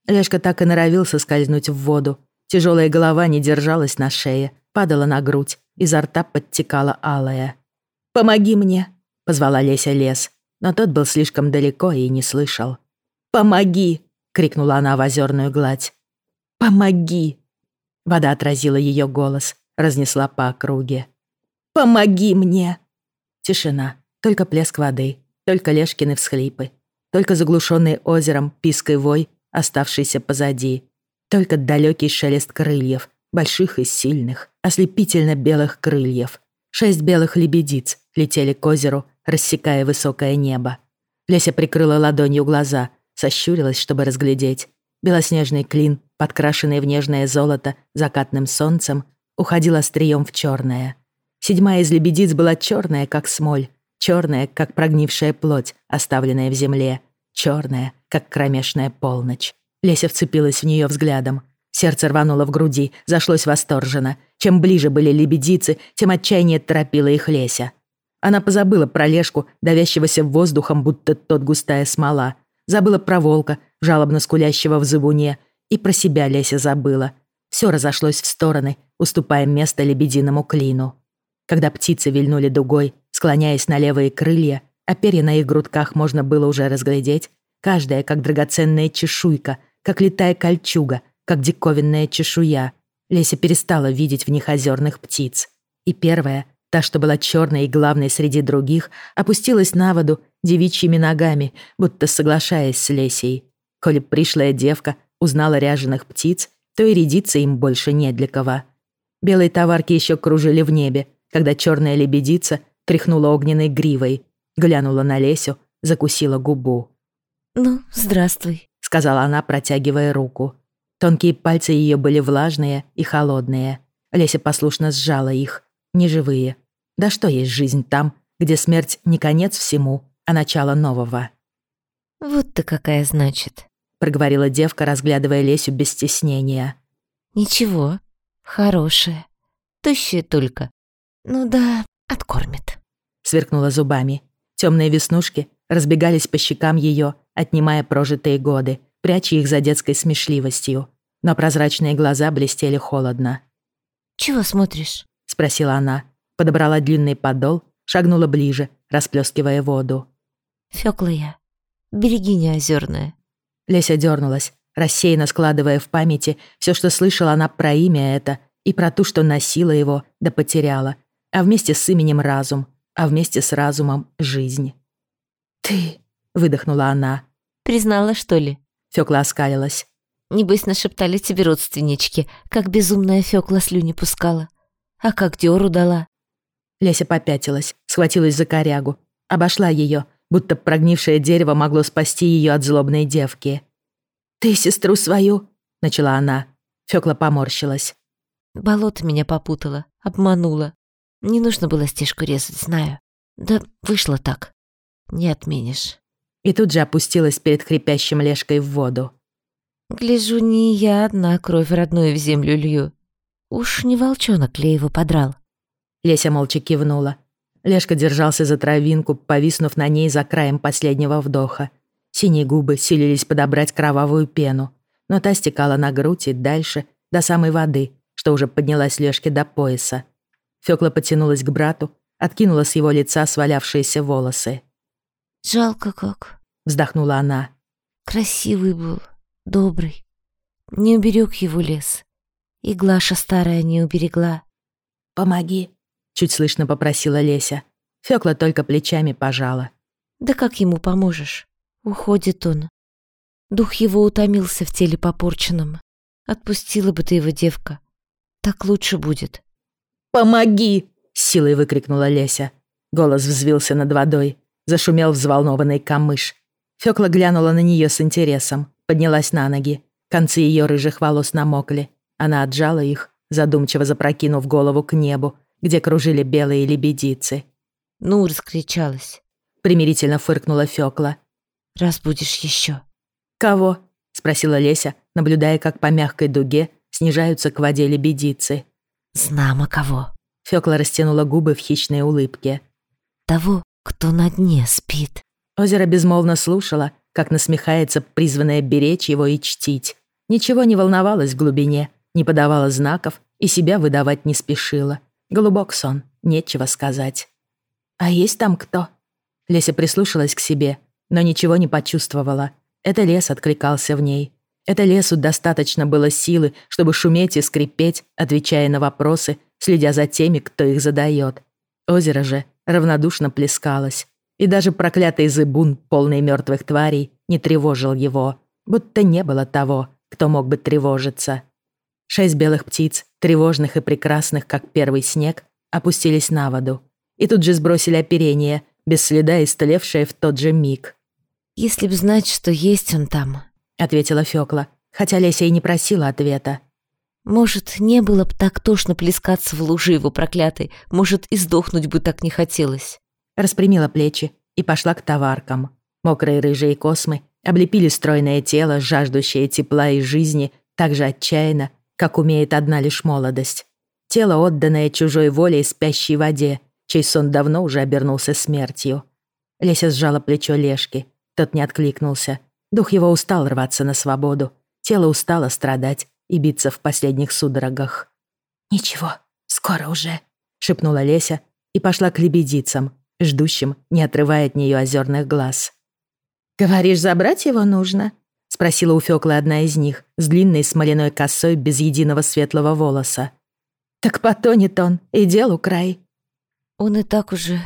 Лешка так и норовил соскользнуть в воду. Тяжелая голова не держалась на шее, падала на грудь, изо рта подтекала алая. «Помоги мне!» — позвала Леся лес, но тот был слишком далеко и не слышал. «Помоги!» — крикнула она в озерную гладь. «Помоги!» Вода отразила ее голос, разнесла по округе. «Помоги мне!» Тишина, только плеск воды, только Лешкины всхлипы, только заглушенный озером писк и вой, оставшийся позади, только далекий шелест крыльев, больших и сильных, ослепительно белых крыльев. Шесть белых лебедиц летели к озеру, рассекая высокое небо. Леся прикрыла ладонью глаза, сощурилась, чтобы разглядеть. Белоснежный клин, подкрашенный в нежное золото закатным солнцем, уходил острием в черное. Седьмая из лебедиц была черная, как смоль, черная, как прогнившая плоть, оставленная в земле, черная, как кромешная полночь. Леся вцепилась в нее взглядом. Сердце рвануло в груди, зашлось восторженно. Чем ближе были лебедицы, тем отчаяннее торопила их Леся. Она позабыла про Лешку, давящегося воздухом, будто тот густая смола. Забыла про волка, жалобно скулящего в зыбуне, и про себя Леся забыла. Все разошлось в стороны, уступая место лебединому клину. Когда птицы вильнули дугой, склоняясь на левые крылья, а перья на их грудках можно было уже разглядеть, каждая как драгоценная чешуйка, как летая кольчуга, как диковинная чешуя. Леся перестала видеть в них озерных птиц. И первая, та, что была черной и главной среди других, опустилась на воду девичьими ногами, будто соглашаясь с Лесей. Коли пришлая девка узнала ряженых птиц, то и рядиться им больше не для кого. Белые товарки еще кружили в небе, когда черная лебедица тряхнула огненной гривой, глянула на Лесю, закусила губу. «Ну, здравствуй», — сказала она, протягивая руку. Тонкие пальцы ее были влажные и холодные. Леся послушно сжала их, неживые. Да что есть жизнь там, где смерть не конец всему, а начало нового? «Вот ты какая, значит», — проговорила девка, разглядывая Лесю без стеснения. «Ничего, хорошая. Тощая только. Ну да, откормит», — сверкнула зубами. Темные веснушки разбегались по щекам ее, отнимая прожитые годы, пряча их за детской смешливостью. Но прозрачные глаза блестели холодно. «Чего смотришь?» — спросила она. Подобрала длинный подол, шагнула ближе, расплескивая воду. «Фёкла я, берегиня озерная. Леся дернулась, рассеянно складывая в памяти все, что слышала она про имя это и про ту, что носила его, да потеряла, а вместе с именем разум, а вместе с разумом жизнь. «Ты...» — выдохнула она. «Признала, что ли?» Фёкла оскалилась. «Небось, нашептали тебе родственнички, как безумная Фёкла слюни пускала. А как дёру дала?» Леся попятилась, схватилась за корягу, обошла ее, будто прогнившее дерево могло спасти ее от злобной девки. «Ты сестру свою?» — начала она. Фёкла поморщилась. «Болото меня попутало, обмануло. Не нужно было стежку резать, знаю. Да вышло так. Не отменишь». И тут же опустилась перед хрипящим лешкой в воду. «Гляжу, не я одна кровь родную в землю лью. Уж не волчонок ли его подрал?» Леся молча кивнула. Лешка держался за травинку, повиснув на ней за краем последнего вдоха. Синие губы силились подобрать кровавую пену, но та стекала на грудь и дальше, до самой воды, что уже поднялась Лешке до пояса. Фёкла потянулась к брату, откинула с его лица свалявшиеся волосы. «Жалко как», — вздохнула она. «Красивый был, добрый. Не уберег его лес. И Глаша старая не уберегла. Помоги», — чуть слышно попросила Леся. Фёкла только плечами пожала. «Да как ему поможешь? Уходит он. Дух его утомился в теле попорченном. Отпустила бы ты его, девка. Так лучше будет». «Помоги!» — силой выкрикнула Леся. Голос взвился над водой. Зашумел взволнованный камыш. Фёкла глянула на неё с интересом, поднялась на ноги. Концы её рыжих волос намокли. Она отжала их, задумчиво запрокинув голову к небу, где кружили белые лебедицы. «Ну, раскричалась», — примирительно фыркнула Фёкла. «Разбудишь ещё». «Кого?» — спросила Леся, наблюдая, как по мягкой дуге снижаются к воде лебедицы. «Знамо кого». Фёкла растянула губы в хищной улыбке. «Того, кто на дне спит». Озеро безмолвно слушало, как насмехается призванное беречь его и чтить. Ничего не волновалось в глубине, не подавало знаков и себя выдавать не спешила. Голубок сон, нечего сказать. «А есть там кто?» Леся прислушалась к себе, но ничего не почувствовала. Это лес откликался в ней. Это лесу достаточно было силы, чтобы шуметь и скрипеть, отвечая на вопросы, следя за теми, кто их задает. Озеро же равнодушно плескалось. И даже проклятый зыбун, полный мертвых тварей, не тревожил его, будто не было того, кто мог бы тревожиться. Шесть белых птиц, тревожных и прекрасных, как первый снег, опустились на воду. И тут же сбросили оперение, без следа истлевшее в тот же миг. «Если б знать, что есть он там», — ответила Фёкла, хотя Леся и не просила ответа. «Может, не было б так тошно плескаться в луже его проклятой, может, и сдохнуть бы так не хотелось». Распрямила плечи и пошла к товаркам. Мокрые рыжие космы облепили стройное тело, жаждущее тепла и жизни, так же отчаянно, как умеет одна лишь молодость. Тело, отданное чужой воле и спящей воде, чей сон давно уже обернулся смертью. Леся сжала плечо Лешки. Тот не откликнулся. Дух его устал рваться на свободу, тело устало страдать и биться в последних судорогах. «Ничего, скоро уже», — шепнула Леся и пошла к лебедицам, ждущим, не отрывая от нее озерных глаз. «Говоришь, забрать его нужно?» — спросила у Фёклы одна из них, с длинной смоляной косой без единого светлого волоса. «Так потонет он, и делу край». «Он и так уже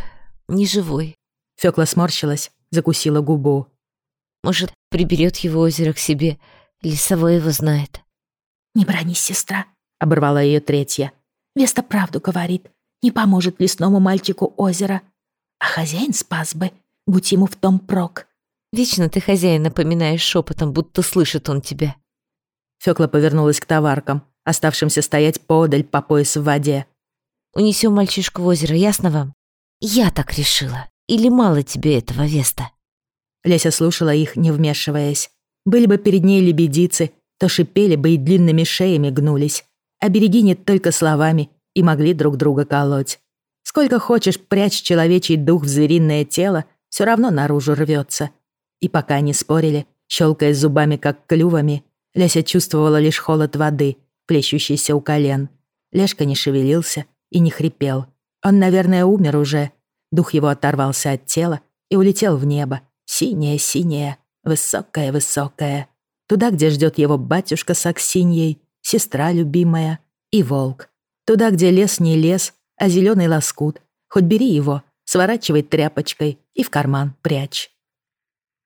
не живой». Фёкла сморщилась, закусила губу. «Может, приберет его озеро к себе, лесовой его знает». «Не бронись, сестра», — оборвала ее третья. «Веста правду говорит. Не поможет лесному мальчику озеро. А хозяин спас бы, будь ему в том прок». «Вечно ты хозяин напоминаешь шепотом, будто слышит он тебя». Фёкла повернулась к товаркам, оставшимся стоять поодаль по пояс в воде. «Унесем мальчишку в озеро, ясно вам? Я так решила. Или мало тебе этого, Веста?» Леся слушала их, не вмешиваясь. Были бы перед ней лебедицы, то шипели бы и длинными шеями гнулись, а берегини только словами и могли друг друга колоть. Сколько хочешь прячь человечий дух в звериное тело, все равно наружу рвется. И пока они спорили, щелкая зубами как клювами, Леся чувствовала лишь холод воды, плещущийся у колен. Лешка не шевелился и не хрипел. Он, наверное, умер уже. Дух его оторвался от тела и улетел в небо. Синее-синее, высокое-высокое туда, где ждет его батюшка с Аксиньей, сестра любимая и волк. Туда, где лес не лес, а зеленый лоскут. Хоть бери его, сворачивай тряпочкой и в карман прячь.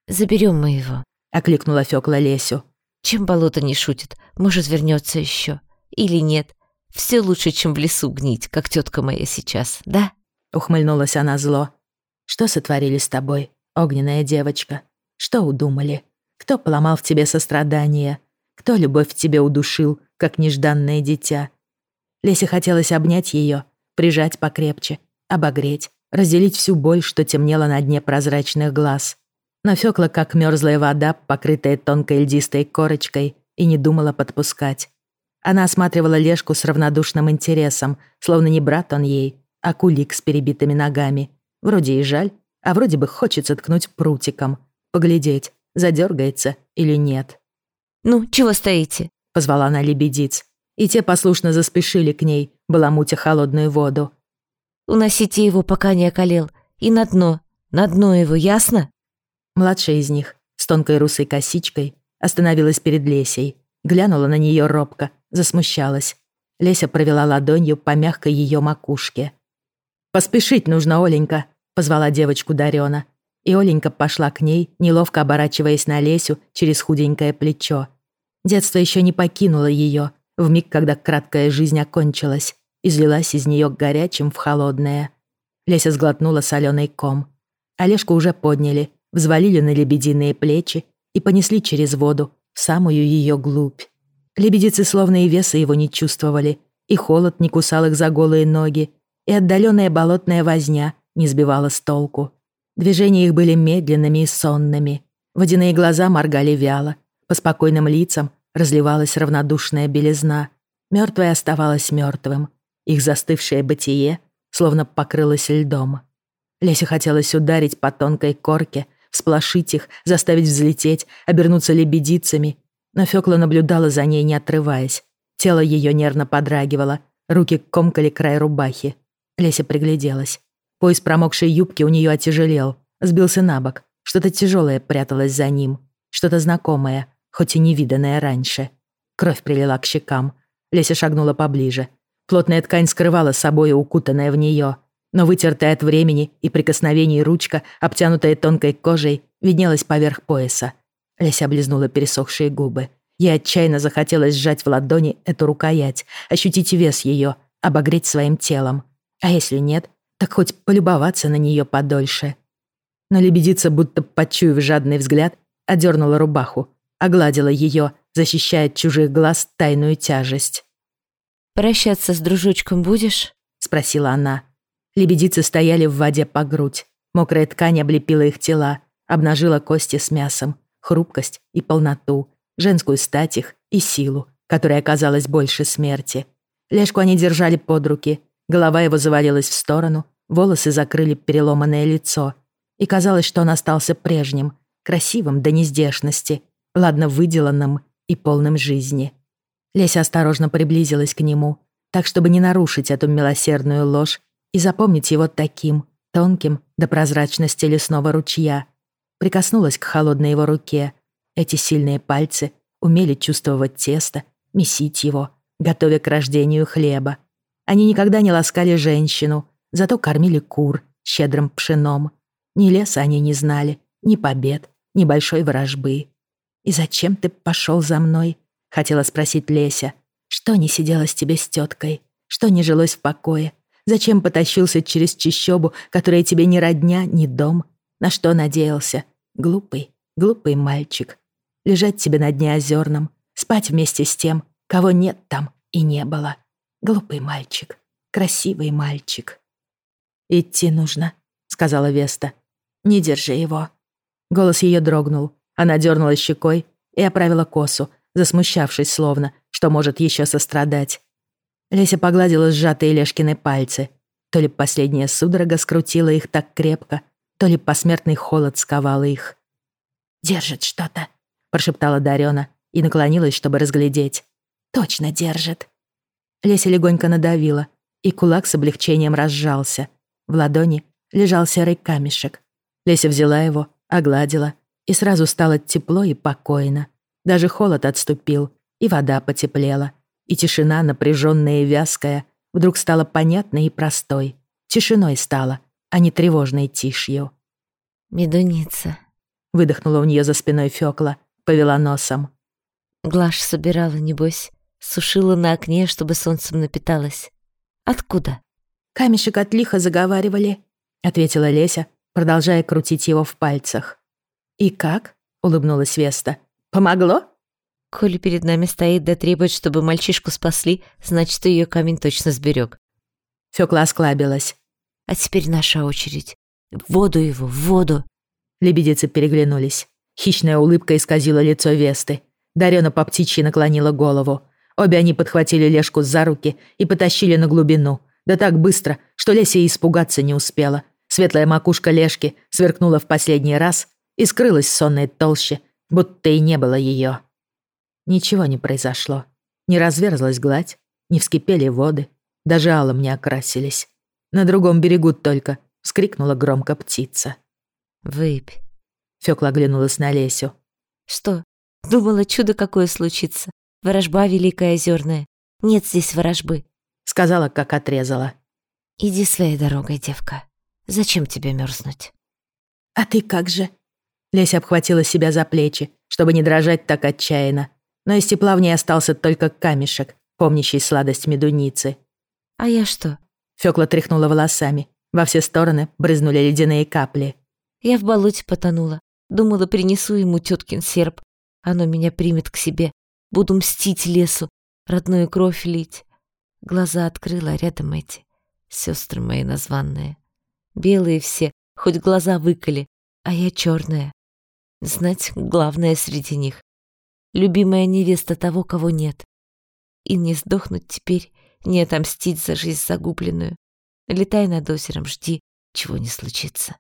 «Заберем мы его», — окликнула Фёкла Лесю. «Чем болото не шутит, может, вернется еще. Или нет. Все лучше, чем в лесу гнить, как тетка моя сейчас, да?» Ухмыльнулась она зло. «Что сотворили с тобой, огненная девочка? Что удумали?» Кто поломал в тебе сострадание? Кто любовь в тебе удушил, как нежданное дитя? Лесе хотелось обнять ее, прижать покрепче, обогреть, разделить всю боль, что темнела на дне прозрачных глаз. Но Фёкла, как мёрзлая вода, покрытая тонкой льдистой корочкой, и не думала подпускать. Она осматривала Лешку с равнодушным интересом, словно не брат он ей, а кулик с перебитыми ногами. Вроде и жаль, а вроде бы хочется ткнуть прутиком, поглядеть, задергается или нет. «Ну, чего стоите?» — позвала она лебедиц. И те послушно заспешили к ней, баламутя холодную воду. «Уносите его, пока не околел. И на дно. На дно его, ясно?» Младшая из них, с тонкой русой косичкой, остановилась перед Лесей, глянула на нее робко, засмущалась. Леся провела ладонью по мягкой ее макушке. «Поспешить нужно, Оленька», — позвала девочку Дарёна. И Оленька пошла к ней, неловко оборачиваясь на Лесю через худенькое плечо. Детство еще не покинуло ее, в миг, когда краткая жизнь окончилась, излилась из нее горячим в холодное. Леся сглотнула соленый ком. Олежку уже подняли, взвалили на лебединые плечи и понесли через воду в самую ее глубь. Лебедицы словно и веса его не чувствовали, и холод не кусал их за голые ноги, и отдаленная болотная возня не сбивала с толку. Движения их были медленными и сонными. Водяные глаза моргали вяло. По спокойным лицам разливалась равнодушная белизна. Мертвое оставалось мертвым. Их застывшее бытие словно покрылось льдом. Лесе хотелось ударить по тонкой корке, всполошить их, заставить взлететь, обернуться лебедицами. Но Фёкла наблюдала за ней, не отрываясь. Тело ее нервно подрагивало, руки комкали край рубахи. Леся пригляделась. Пояс промокшей юбки у нее отяжелел, сбился на бок. Что-то тяжелое пряталось за ним. Что-то знакомое, хоть и невиданное раньше. Кровь прилила к щекам. Леся шагнула поближе. Плотная ткань скрывала собой укутанная в нее, но вытертая от времени и прикосновений ручка, обтянутая тонкой кожей, виднелась поверх пояса. Леся облизнула пересохшие губы. Ей отчаянно захотелось сжать в ладони эту рукоять, ощутить вес ее, обогреть своим телом. А если нет, так хоть полюбоваться на нее подольше. Но лебедица, будто почуяв жадный взгляд, одернула рубаху, огладила ее, защищая от чужих глаз тайную тяжесть. «Прощаться с дружочком будешь?» — спросила она. Лебедицы стояли в воде по грудь. Мокрая ткань облепила их тела, обнажила кости с мясом, хрупкость и полноту, женскую стать их и силу, которая оказалась больше смерти. Лешку они держали под руки, голова его завалилась в сторону, Волосы закрыли переломанное лицо, и казалось, что он остался прежним, красивым до нездешности, ладно выделанным и полным жизни. Леся осторожно приблизилась к нему, так, чтобы не нарушить эту милосердную ложь и запомнить его таким, тонким до прозрачности лесного ручья. Прикоснулась к холодной его руке. Эти сильные пальцы умели чувствовать тесто, месить его, готовя к рождению хлеба. Они никогда не ласкали женщину, зато кормили кур щедрым пшеном. Ни леса они не знали, ни побед, ни большой ворожбы. «И зачем ты пошел за мной?» — хотела спросить Леся. «Что не сиделось тебе с теткой? Что не жилось в покое? Зачем потащился через чищобу, которая тебе ни родня, ни дом? На что надеялся? Глупый, глупый мальчик. Лежать тебе на дне озерном, спать вместе с тем, кого нет там и не было. Глупый мальчик, красивый мальчик. «Идти нужно», — сказала Веста. «Не держи его». Голос ее дрогнул. Она дернула щекой и оправила косу, засмущавшись словно, что может еще сострадать. Леся погладила сжатые Лешкины пальцы. То ли последняя судорога скрутила их так крепко, то ли посмертный холод сковал их. «Держит что-то», — прошептала Дарёна и наклонилась, чтобы разглядеть. «Точно держит». Леся легонько надавила, и кулак с облегчением разжался. В ладони лежал серый камешек. Леся взяла его, огладила, и сразу стало тепло и покойно. Даже холод отступил, и вода потеплела. И тишина, напряженная и вязкая, вдруг стала понятной и простой. Тишиной стала, а не тревожной тишью. «Медуница», — выдохнула у нее за спиной Фёкла, повела носом. «Глаш собирала, небось, сушила на окне, чтобы солнцем напиталась. Откуда?» «Камешек от лиха заговаривали», — ответила Леся, продолжая крутить его в пальцах. «И как?» — улыбнулась Веста. «Помогло?» «Коли перед нами стоит да требует, чтобы мальчишку спасли, значит, ее камень точно сберег. Фёкла осклабилась. «А теперь наша очередь. В воду его, в воду!» Лебедицы переглянулись. Хищная улыбка исказила лицо Весты. Дарёна по птичьи наклонила голову. Обе они подхватили Лешку за руки и потащили на глубину. Да так быстро, что Леся и испугаться не успела. Светлая макушка Лешки сверкнула в последний раз и скрылась в сонной толще, будто и не было ее. Ничего не произошло. Не разверзлась гладь, не вскипели воды, даже алым не окрасились. На другом берегу только вскрикнула громко птица. «Выпь». Фёкла оглянулась на Лесю. «Что? Думала, чудо какое случится. Ворожба великая озерная. Нет здесь ворожбы», — сказала, как отрезала. «Иди своей дорогой, девка. Зачем тебе мерзнуть?» «А ты как же?» Леся обхватила себя за плечи, чтобы не дрожать так отчаянно. Но из тепла в ней остался только камешек, помнящий сладость медуницы. «А я что?» Фёкла тряхнула волосами. Во все стороны брызнули ледяные капли. «Я в болоте потонула. Думала, принесу ему тёткин серп. Оно меня примет к себе. Буду мстить лесу, родную кровь лить. Глаза открыла, рядом эти, сестры мои названные. Белые все, хоть глаза выколи, а я черная. Знать, главное среди них. Любимая невеста того, кого нет. И не сдохнуть теперь, не отомстить за жизнь загубленную. Летай над озером, жди, чего не случится.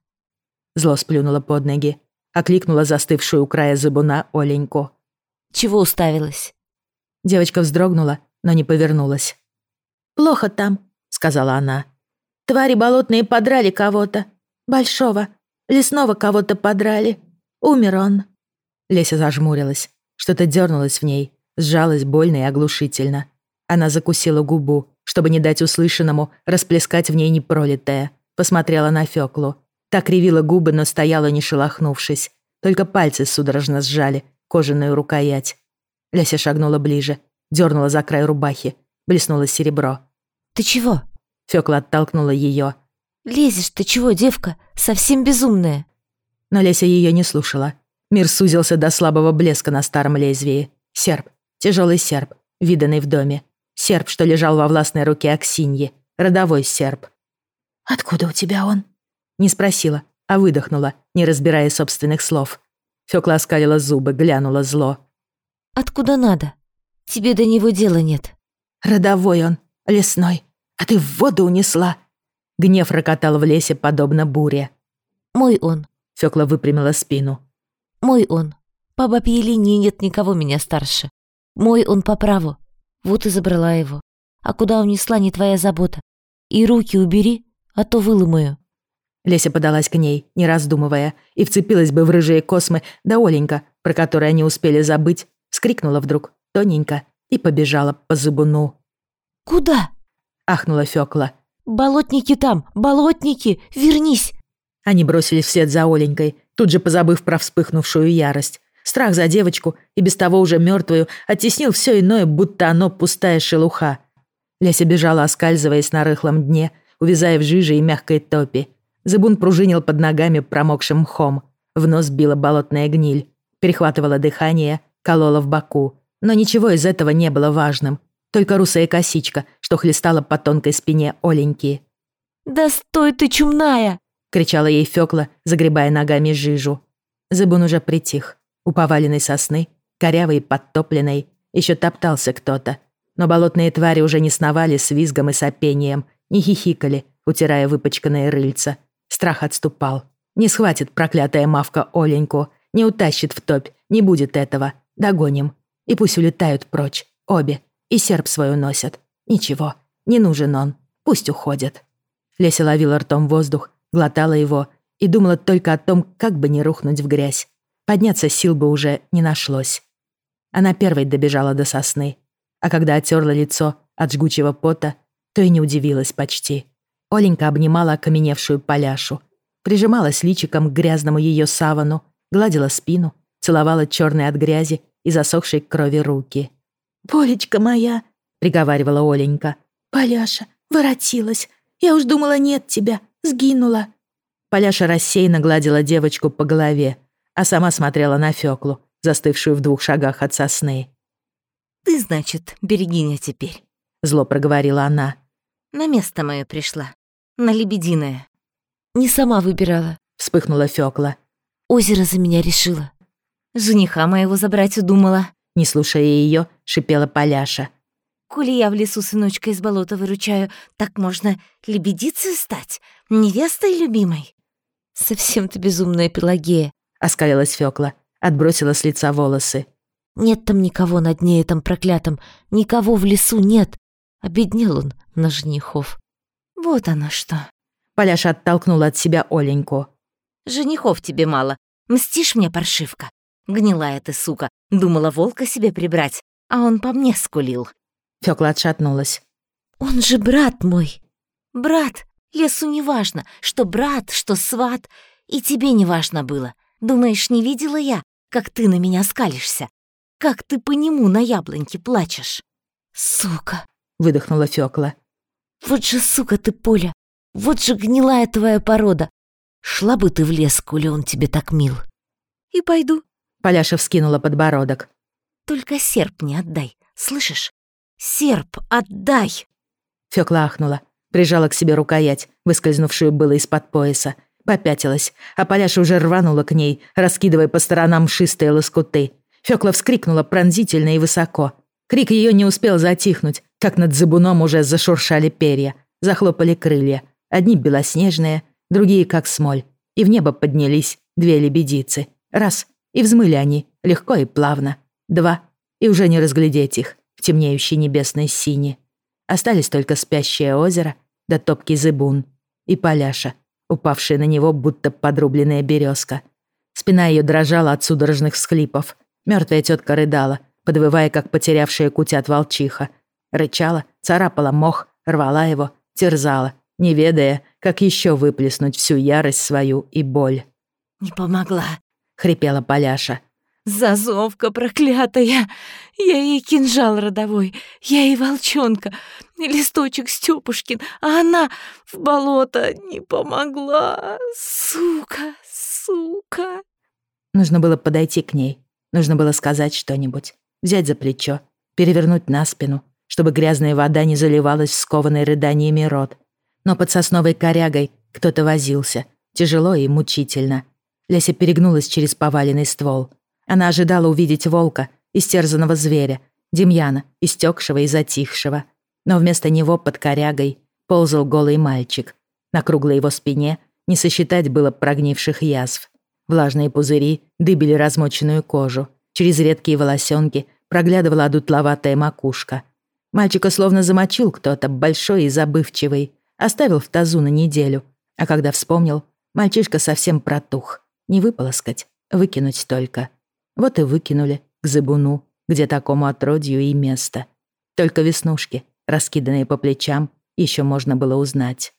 Зло сплюнула под ноги, окликнула застывшую у края зыбуна Оленьку. Чего уставилась? Девочка вздрогнула, но не повернулась. «Плохо там», — сказала она. «Твари болотные подрали кого-то. Большого, лесного кого-то подрали. Умер он». Леся зажмурилась. Что-то дернулось в ней, сжалось больно и оглушительно. Она закусила губу, чтобы не дать услышанному расплескать в ней непролитое. Посмотрела на Фёклу. Так кривила губы, но стояла, не шелохнувшись. Только пальцы судорожно сжали кожаную рукоять. Леся шагнула ближе, дернула за край рубахи, блеснуло серебро. «Ты чего?» Фёкла оттолкнула ее. «Лезешь ты чего, девка? Совсем безумная!» Но Леся ее не слушала. Мир сузился до слабого блеска на старом лезвии. Серп, тяжелый серп, виданный в доме. Серп, что лежал во властной руке Аксиньи. Родовой серп. «Откуда у тебя он?» Не спросила, а выдохнула, не разбирая собственных слов. Фёкла оскалила зубы, глянула зло. «Откуда надо? Тебе до него дела нет». «Родовой он, лесной, а ты в воду унесла». Гнев рокотал в лесе, подобно буре. «Мой он», Фёкла выпрямила спину. Мой он. По бабьей линии нет никого меня старше. Мой он по праву. Вот и забрала его. А куда унесла, не твоя забота. И руки убери, а то выломаю». Леся подалась к ней, не раздумывая, и вцепилась бы в рыжие космы, да Оленька, про которые они успели забыть, скрикнула вдруг, тоненько, и побежала по зыбуну. «Куда?» — ахнула Фёкла. «Болотники там! Болотники! Вернись!» Они бросились вслед за Оленькой, тут же позабыв про вспыхнувшую ярость. Страх за девочку, и без того уже мертвую, оттеснил все иное, будто оно пустая шелуха. Леся бежала, оскальзываясь на рыхлом дне, увязая в жиже и мягкой топи. Зыбун пружинил под ногами промокшим мхом. В нос била болотная гниль. Перехватывала дыхание, колола в боку. Но ничего из этого не было важным. Только русая косичка, что хлестала по тонкой спине Оленьки. «Да стой ты, чумная!» — кричала ей Фёкла, загребая ногами жижу. Зыбун уже притих. У поваленной сосны, корявой и подтопленной, еще топтался кто-то. Но болотные твари уже не сновали с визгом и сопением, не хихикали, утирая выпачканные рыльца. Страх отступал. Не схватит проклятая мавка Оленьку, не утащит в топь, не будет этого. Догоним. И пусть улетают прочь, обе, и серп свой уносят. Ничего, не нужен он, пусть уходят. Леся ловила ртом воздух, глотала его и думала только о том, как бы не рухнуть в грязь. Подняться сил бы уже не нашлось. Она первой добежала до сосны, а когда оттерла лицо от жгучего пота, то и не удивилась почти. Оленька обнимала окаменевшую поляшу, прижималась личиком к грязному ее савану, гладила спину, целовала черные от грязи и засохшей крови руки. «Полечка моя», — приговаривала Оленька, — «Поляша, воротилась. Я уж думала, нет тебя, сгинула». Поляша рассеянно гладила девочку по голове, а сама смотрела на Фёклу, застывшую в двух шагах от сосны. «Ты, значит, берегиня теперь», — зло проговорила она. «На место мое пришла на Лебединое. Не сама выбирала. Вспыхнула Фёкла. Озеро за меня решила. Жениха моего забрать удумала. Не слушая ее, шипела Поляша. Коли я в лесу сыночка из болота выручаю, так можно лебедицей стать, невестой любимой. Совсем ты безумная Пелагея. Оскалилась Фёкла, отбросила с лица волосы. Нет там никого на дне этом проклятом, никого в лесу нет. Обеднел он на женихов. «Вот оно что». Поляша оттолкнула от себя Оленьку. «Женихов тебе мало. Мстишь мне, паршивка? Гнилая ты, сука. Думала волка себе прибрать, а он по мне скулил». Фёкла отшатнулась. «Он же брат мой. Брат. Лесу не важно, что брат, что сват. И тебе не важно было. Думаешь, не видела я, как ты на меня скалишься? Как ты по нему на яблоньке плачешь?» «Сука!» — выдохнула Фёкла. Вот же сука ты, Поля, вот же гнилая твоя порода. Шла бы ты в лес, коли он тебе так мил. И пойду. Поляша вскинула подбородок. Только серп не отдай, слышишь? Серп отдай. Фёкла ахнула, прижала к себе рукоять, выскользнувшую было из-под пояса, попятилась, а Поляша уже рванула к ней, раскидывая по сторонам шистые лоскуты. Фёкла вскрикнула пронзительно и высоко. Крик ее не успел затихнуть, как над зыбуном уже зашуршали перья, захлопали крылья. Одни белоснежные, другие как смоль. И в небо поднялись две лебедицы. Раз, и взмыли они, легко и плавно. Два, и уже не разглядеть их в темнеющей небесной сине. Остались только спящее озеро, да топкий зыбун и поляша, упавшая на него, будто подрубленная березка. Спина ее дрожала от судорожных всхлипов. Мертвая тетка рыдала, подвывая, как потерявшая кутят волчиха — Рычала, царапала мох, рвала его, терзала, не ведая, как еще выплеснуть всю ярость свою и боль. «Не помогла», — хрипела Поляша. «Зазовка проклятая! Я ей кинжал родовой, я ей волчонка, листочек Стёпушкин, а она в болото не помогла! Сука, сука!» Нужно было подойти к ней, нужно было сказать что-нибудь, взять за плечо, перевернуть на спину, чтобы грязная вода не заливалась в скованный рыданиями рот. Но под сосновой корягой кто-то возился, тяжело и мучительно. Леся перегнулась через поваленный ствол. Она ожидала увидеть волка, истерзанного зверя, Демьяна, истекшего и затихшего. Но вместо него под корягой ползал голый мальчик. На круглой его спине не сосчитать было прогнивших язв. Влажные пузыри дыбили размоченную кожу. Через редкие волосенки проглядывала одутловатая макушка. Мальчика словно замочил кто-то, большой и забывчивый. Оставил в тазу на неделю. А когда вспомнил, мальчишка совсем протух. Не выполоскать, выкинуть только. Вот и выкинули к зыбуну, где такому отродью и место. Только веснушки, раскиданные по плечам, еще можно было узнать.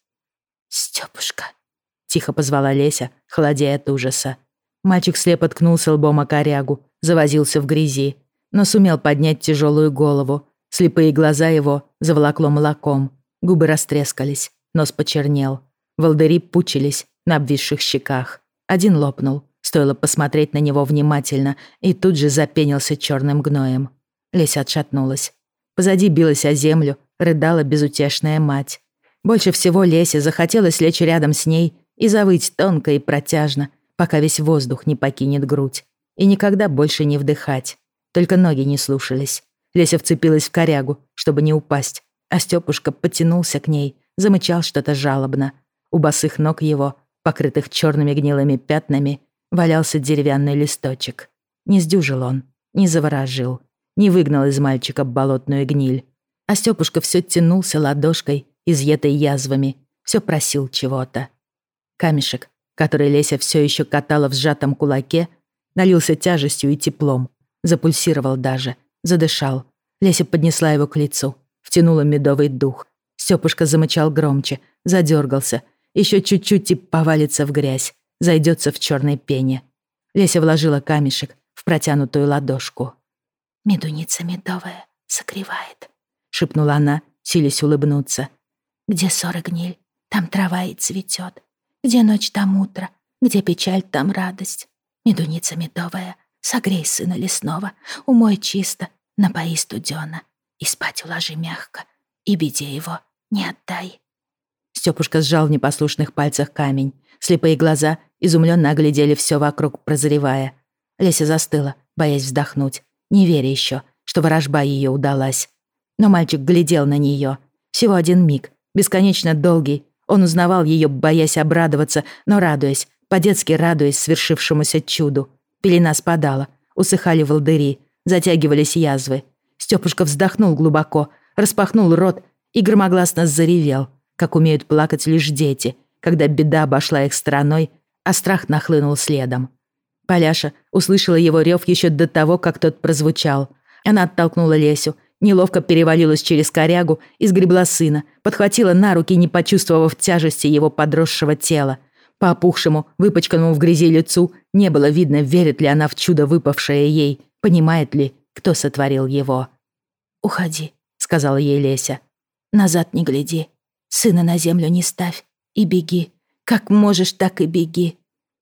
«Стёпушка», — тихо позвала Леся, холодея от ужаса. Мальчик слепо ткнулся лбом о корягу, завозился в грязи, но сумел поднять тяжелую голову. Слепые глаза его заволокло молоком, губы растрескались, нос почернел. Волдыри пучились на обвисших щеках. Один лопнул, стоило посмотреть на него внимательно, и тут же запенился черным гноем. Леся отшатнулась. Позади билась о землю, рыдала безутешная мать. Больше всего Лесе захотелось лечь рядом с ней и завыть тонко и протяжно, пока весь воздух не покинет грудь. И никогда больше не вдыхать. Только ноги не слушались. Леся вцепилась в корягу, чтобы не упасть, а Стёпушка потянулся к ней, замычал что-то жалобно. У босых ног его, покрытых черными гнилыми пятнами, валялся деревянный листочек. Не сдюжил он, не заворожил, не выгнал из мальчика болотную гниль. А Стёпушка все тянулся ладошкой, изъетой язвами, все просил чего-то. Камешек, который Леся все еще катала в сжатом кулаке, налился тяжестью и теплом, запульсировал даже, задышал. Леся поднесла его к лицу, втянула медовый дух. Стёпушка замычал громче, задергался, еще чуть-чуть и повалится в грязь, зайдется в черной пене. Леся вложила камешек в протянутую ладошку. «Медуница медовая согревает», — шепнула она, силясь улыбнуться. «Где ссора гниль, там трава и цветет. Где ночь, там утро, где печаль, там радость. Медуница медовая, согрей сына лесного, умой чисто, напои студёно, и спать уложи мягко, и беде его не отдай». Стёпушка сжал в непослушных пальцах камень. Слепые глаза изумленно оглядели все вокруг, прозревая. Леся застыла, боясь вздохнуть, не веря еще, что ворожба ее удалась. Но мальчик глядел на нее. Всего один миг, бесконечно долгий. Он узнавал ее, боясь обрадоваться, но радуясь, по-детски радуясь свершившемуся чуду. Пелена спадала, усыхали волдыри, затягивались язвы. Стёпушка вздохнул глубоко, распахнул рот и громогласно заревел как умеют плакать лишь дети, когда беда обошла их стороной, а страх нахлынул следом. Поляша услышала его рев еще до того, как тот прозвучал. Она оттолкнула Лесю, неловко перевалилась через корягу и сгребла сына, подхватила на руки, не почувствовав тяжести его подросшего тела. По опухшему, выпачканному в грязи лицу не было видно, верит ли она в чудо, выпавшее ей, понимает ли, кто сотворил его. «Уходи», — сказала ей Леся. «Назад не гляди. Сына на землю не ставь и беги. Как можешь, так и беги.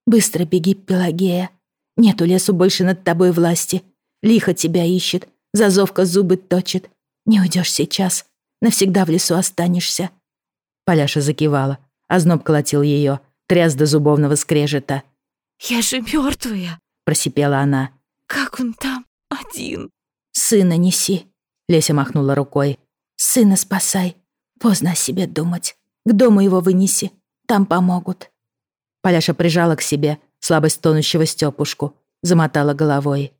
Быстро беги, Пелагея. Нету лесу больше над тобой власти. Лихо тебя ищет, зазовка зубы точит. Не уйдешь сейчас, навсегда в лесу останешься. Поляша закивала, а зноб колотил ее, тряс до зубовного скрежета. «Я же мертвая, просипела она. «Как он там один?» «Сына неси», — Леся махнула рукой. «Сына спасай, Поздно о себе думать. К дому его вынеси. Там помогут. Поляша прижала к себе слабость тонущего Стёпушку, замотала головой.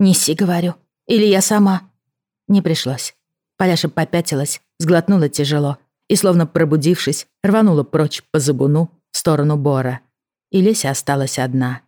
«Неси, говорю. Или я сама». Не пришлось. Поляша попятилась, сглотнула тяжело и, словно пробудившись, рванула прочь по забуну в сторону Бора. И Леся осталась одна.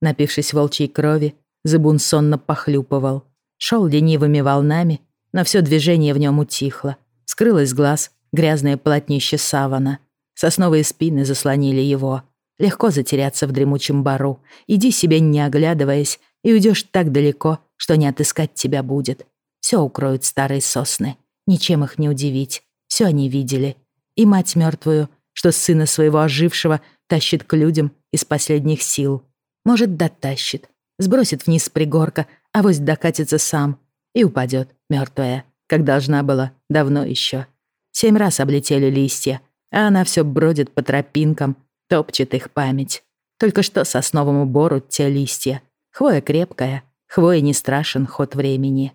Напившись волчьей крови, Зыбун сонно похлюпывал. Шел ленивыми волнами, но все движение в нем утихло. Скрылось глаз грязное полотнище савана. Сосновые спины заслонили его. Легко затеряться в дремучем бару. Иди себе не оглядываясь, и уйдешь так далеко, что не отыскать тебя будет. Все укроют старые сосны. Ничем их не удивить. Все они видели. И мать мертвую, что сына своего ожившего тащит к людям из последних сил. Может, дотащит. Сбросит вниз с пригорка, а вось докатится сам. И упадет, мертвая как должна была давно еще. Семь раз облетели листья, а она все бродит по тропинкам, топчет их память. Только что сосновому бору те листья. Хвоя крепкая, хвоя не страшен ход времени.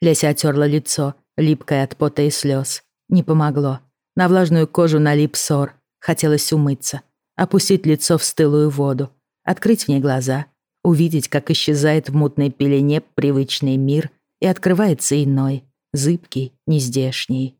Леся отерла лицо, липкое от пота и слез. Не помогло. На влажную кожу налип сор. Хотелось умыться, опустить лицо в стылую воду. открыть в ней глаза, увидеть, как исчезает в мутной пелене привычный мир и открывается иной, зыбкий, нездешний.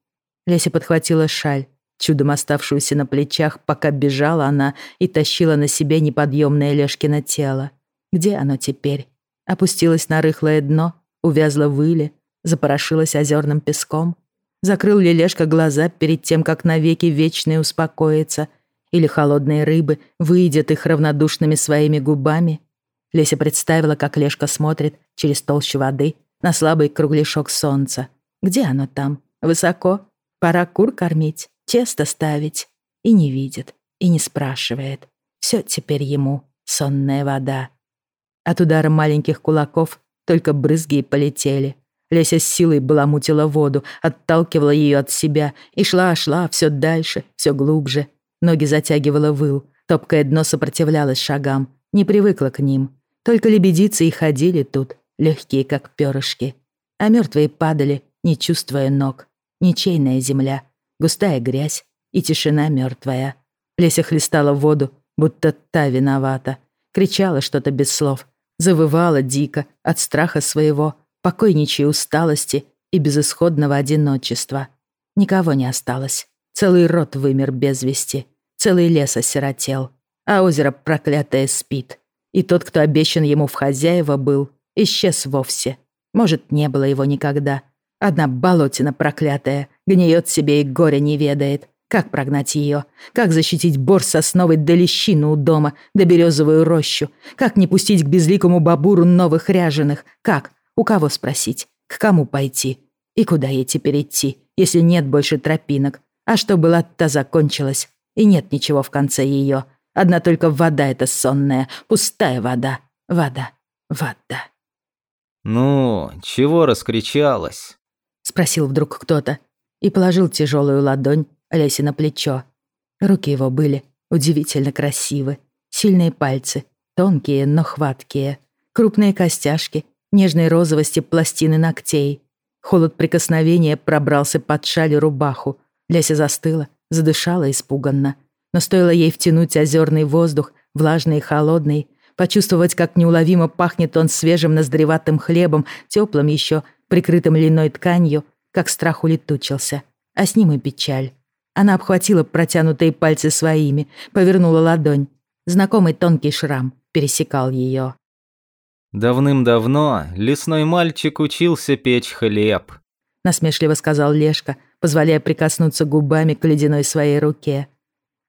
Леся подхватила шаль, чудом оставшуюся на плечах, пока бежала она и тащила на себе неподъемное Лешкино тело. Где оно теперь? Опустилось на рыхлое дно, увязла в иле, запорошилась озерным песком. Закрыл ли Лешка глаза перед тем, как навеки вечные успокоится, или холодные рыбы выедят их равнодушными своими губами? Леся представила, как Лешка смотрит через толщу воды на слабый кругляшок солнца. Где оно там? Высоко? Пора кур кормить, тесто ставить. И не видит, и не спрашивает. Все теперь ему сонная вода. От удара маленьких кулаков только брызги и полетели. Леся с силой баламутила воду, отталкивала ее от себя и шла-шла все дальше, все глубже. Ноги затягивала выл, топкое дно сопротивлялось шагам, не привыкла к ним. Только лебедицы и ходили тут, легкие как перышки. А мертвые падали, не чувствуя ног. Ничейная земля, густая грязь и тишина мертвая. Леся хлестала воду, будто та виновата. Кричала что-то без слов, завывала дико от страха своего, покойничьей усталости и безысходного одиночества. Никого не осталось. Целый род вымер без вести. Целый лес осиротел. А озеро проклятое спит. И тот, кто обещан ему в хозяева был, исчез вовсе. Может, не было его никогда. Одна болотина проклятая, гниет себе и горя не ведает. Как прогнать ее? Как защитить бор сосновой до лещину у дома, до березовую рощу? Как не пустить к безликому бабуру новых ряженых? Как? У кого спросить? К кому пойти? И куда ей теперь идти, если нет больше тропинок? А что было, то закончилось. И нет ничего в конце ее. Одна только вода эта сонная, пустая вода. Вода, вода. «Ну, чего раскричалась?» Спросил вдруг кто-то и положил тяжелую ладонь Лесе на плечо. Руки его были удивительно красивы. Сильные пальцы, тонкие, но хваткие. Крупные костяшки, нежной розовости пластины ногтей. Холод прикосновения пробрался под шаль и рубаху. Леся застыла, задышала испуганно. Но стоило ей втянуть озерный воздух, влажный и холодный, почувствовать, как неуловимо пахнет он свежим ноздреватым хлебом, теплым еще, прикрытым льняной тканью, как страх улетучился. А с ним и печаль. Она обхватила протянутые пальцы своими, повернула ладонь. Знакомый тонкий шрам пересекал ее. «Давным-давно лесной мальчик учился печь хлеб», насмешливо сказал Лешка, позволяя прикоснуться губами к ледяной своей руке.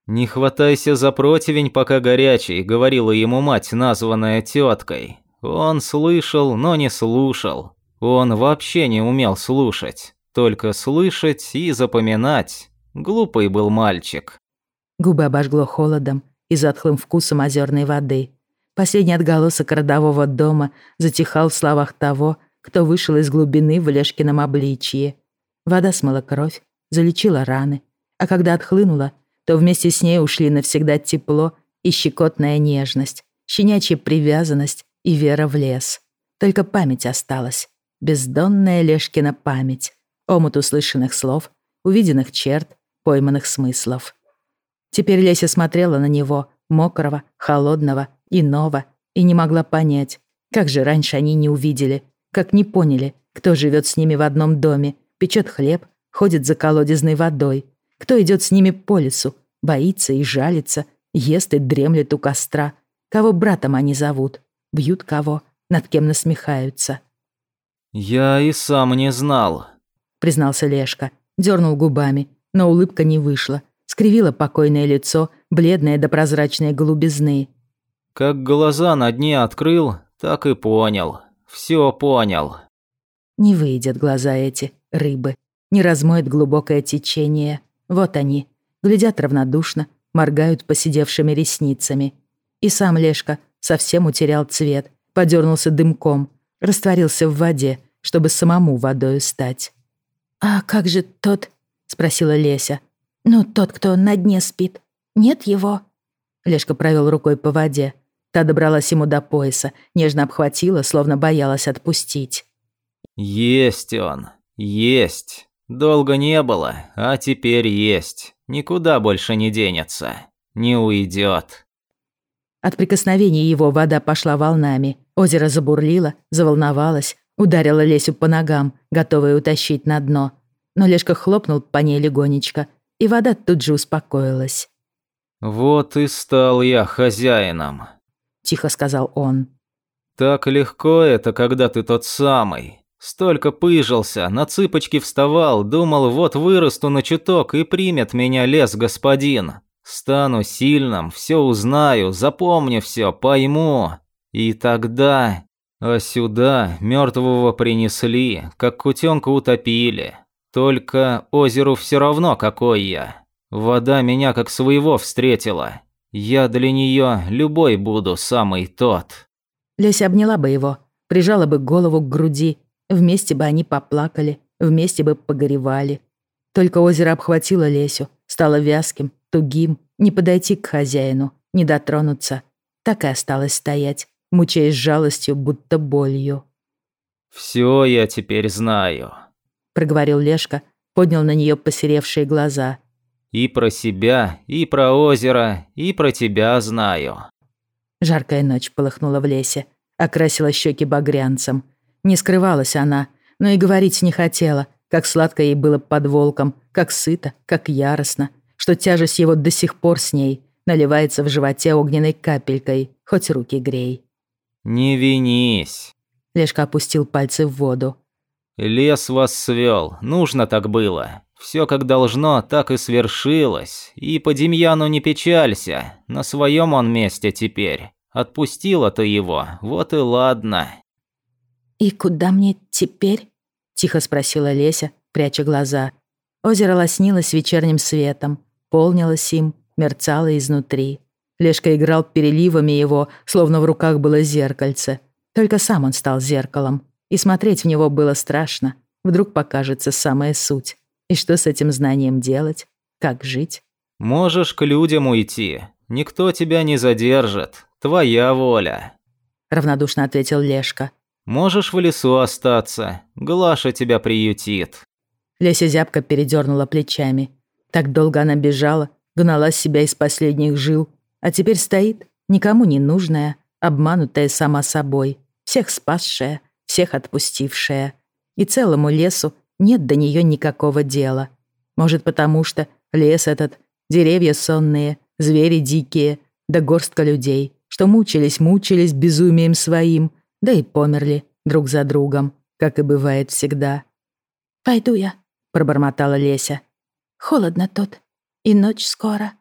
«Не хватайся за противень, пока горячий», — говорила ему мать, названная теткой. Он слышал, но не слушал. Он вообще не умел слушать, только слышать и запоминать. Глупый был мальчик. Губы обожгло холодом и затхлым вкусом озерной воды. Последний отголосок родового дома затихал в словах того, кто вышел из глубины в Лешкином обличье. Вода смыла кровь, залечила раны, а когда отхлынула, то вместе с ней ушли навсегда тепло и щекотная нежность, щенячья привязанность и вера в лес. Только память осталась, бездонная Лешкина память, омут услышанных слов, увиденных черт, пойманных смыслов. Теперь Леся смотрела на него, мокрого, холодного, иного, и не могла понять, как же раньше они не увидели, как не поняли, кто живет с ними в одном доме, печет хлеб, ходит за колодезной водой, кто идет с ними по лесу, боится и жалится, ест и дремлет у костра, кого братом они зовут, бьют кого, над кем насмехаются. «Я и сам не знал», — признался Лешка, дернул губами, но улыбка не вышла. Скривила покойное лицо, бледное до прозрачной голубизны. Как глаза на дне открыл, так и понял. Все понял. Не выйдет глаза эти, рыбы. Не размоет глубокое течение. Вот они. Глядят равнодушно, моргают посидевшими ресницами. И сам Лешка совсем утерял цвет, подернулся дымком, растворился в воде, чтобы самому водою стать. «А как же тот спросила Леся. «Ну, тот, кто на дне спит. Нет его?» Лешка провел рукой по воде. Та добралась ему до пояса, нежно обхватила, словно боялась отпустить. «Есть он, есть. Долго не было, а теперь есть. Никуда больше не денется, не уйдет. От прикосновения его вода пошла волнами. Озеро забурлило, заволновалось, ударило Лесю по ногам, готовое утащить на дно. Но Лешка хлопнул по ней легонечко, и вода тут же успокоилась. «Вот и стал я хозяином», — тихо сказал он. «Так легко это, когда ты тот самый. Столько пыжился, на цыпочки вставал, думал, вот вырасту на чуток и примет меня лес господин. Стану сильным, все узнаю, запомню все, пойму. И тогда... А сюда мертвого принесли, как кутенка утопили. Только озеру все равно, какой я. Вода меня как своего встретила. Я для нее любой буду самый тот. Леся обняла бы его, прижала бы голову к груди. Вместе бы они поплакали, вместе бы погоревали. Только озеро обхватило Лесю, стало вязким, тугим, не подойти к хозяину, не дотронуться. Так и осталось стоять, мучаясь жалостью, будто болью. «Всё я теперь знаю», — проговорил Лешка, поднял на неё посеревшие глаза. «И про себя, и про озеро, и про тебя знаю». Жаркая ночь полыхнула в лесе, окрасила щеки багрянцем. Не скрывалась она, но и говорить не хотела, как сладко ей было под волком, как сыто, как яростно, что тяжесть его до сих пор с ней наливается в животе огненной капелькой, хоть руки грей. «Не винись», — Лешка опустил пальцы в воду. «Лес вас свел, нужно так было. Все как должно, так и свершилось. И по Демьяну не печалься, на своем он месте теперь. Отпустила ты его, вот и ладно». «И куда мне теперь?» — тихо спросила Леся, пряча глаза. Озеро лоснилось вечерним светом, полнилось им, мерцало изнутри. Лешка играл переливами его, словно в руках было зеркальце. Только сам он стал зеркалом, и смотреть в него было страшно. Вдруг покажется самая суть. И что с этим знанием делать? Как жить? «Можешь к людям уйти. Никто тебя не задержит. Твоя воля», — равнодушно ответил Лешка. Можешь в лесу остаться. Глаша тебя приютит». Леся зябко передернула плечами. Так долго она бежала, гнала себя из последних жил, а теперь стоит, никому не нужная, обманутая сама собой, всех спасшая, всех отпустившая. И целому лесу нет до нее никакого дела. Может, потому что лес этот, деревья сонные, звери дикие, да горстка людей, что мучились-мучились безумием своим — да и померли друг за другом, как и бывает всегда. «Пойду я», — пробормотала Леся. «Холодно тут, и ночь скоро».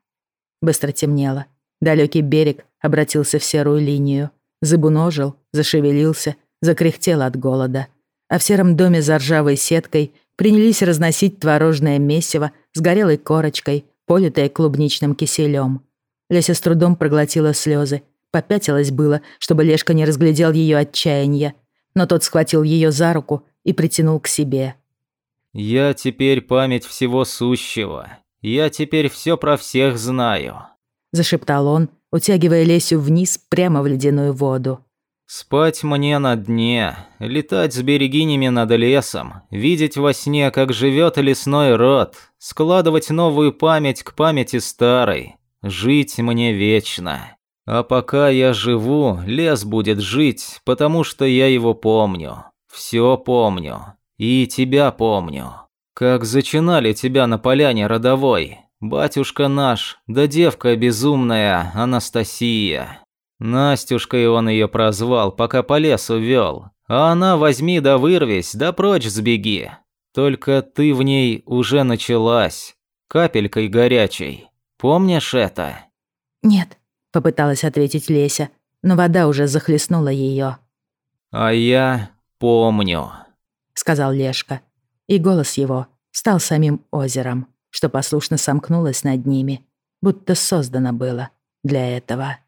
Быстро темнело. Далекий берег обратился в серую линию. Забуножил, зашевелился, закряхтел от голода. А в сером доме за ржавой сеткой принялись разносить творожное месиво с горелой корочкой, политое клубничным киселем. Леся с трудом проглотила слезы Попятилась было, чтобы Лешка не разглядел ее отчаяние, но тот схватил ее за руку и притянул к себе. «Я теперь память всего сущего. Я теперь все про всех знаю», — зашептал он, утягивая Лесю вниз прямо в ледяную воду. «Спать мне на дне, летать с берегинями над лесом, видеть во сне, как живет лесной род, складывать новую память к памяти старой, жить мне вечно. А пока я живу, лес будет жить, потому что я его помню. Все помню. И тебя помню. Как зачинали тебя на поляне родовой. Батюшка наш, да девка безумная Анастасия. Настюшкой он ее прозвал, пока по лесу вел. А она возьми да вырвись, да прочь сбеги. Только ты в ней уже началась. Капелькой горячей. Помнишь это? Нет. Попыталась ответить Леся, но вода уже захлестнула ее. «А я помню», — сказал Лешка. И голос его стал самим озером, что послушно сомкнулось над ними, будто создано было для этого.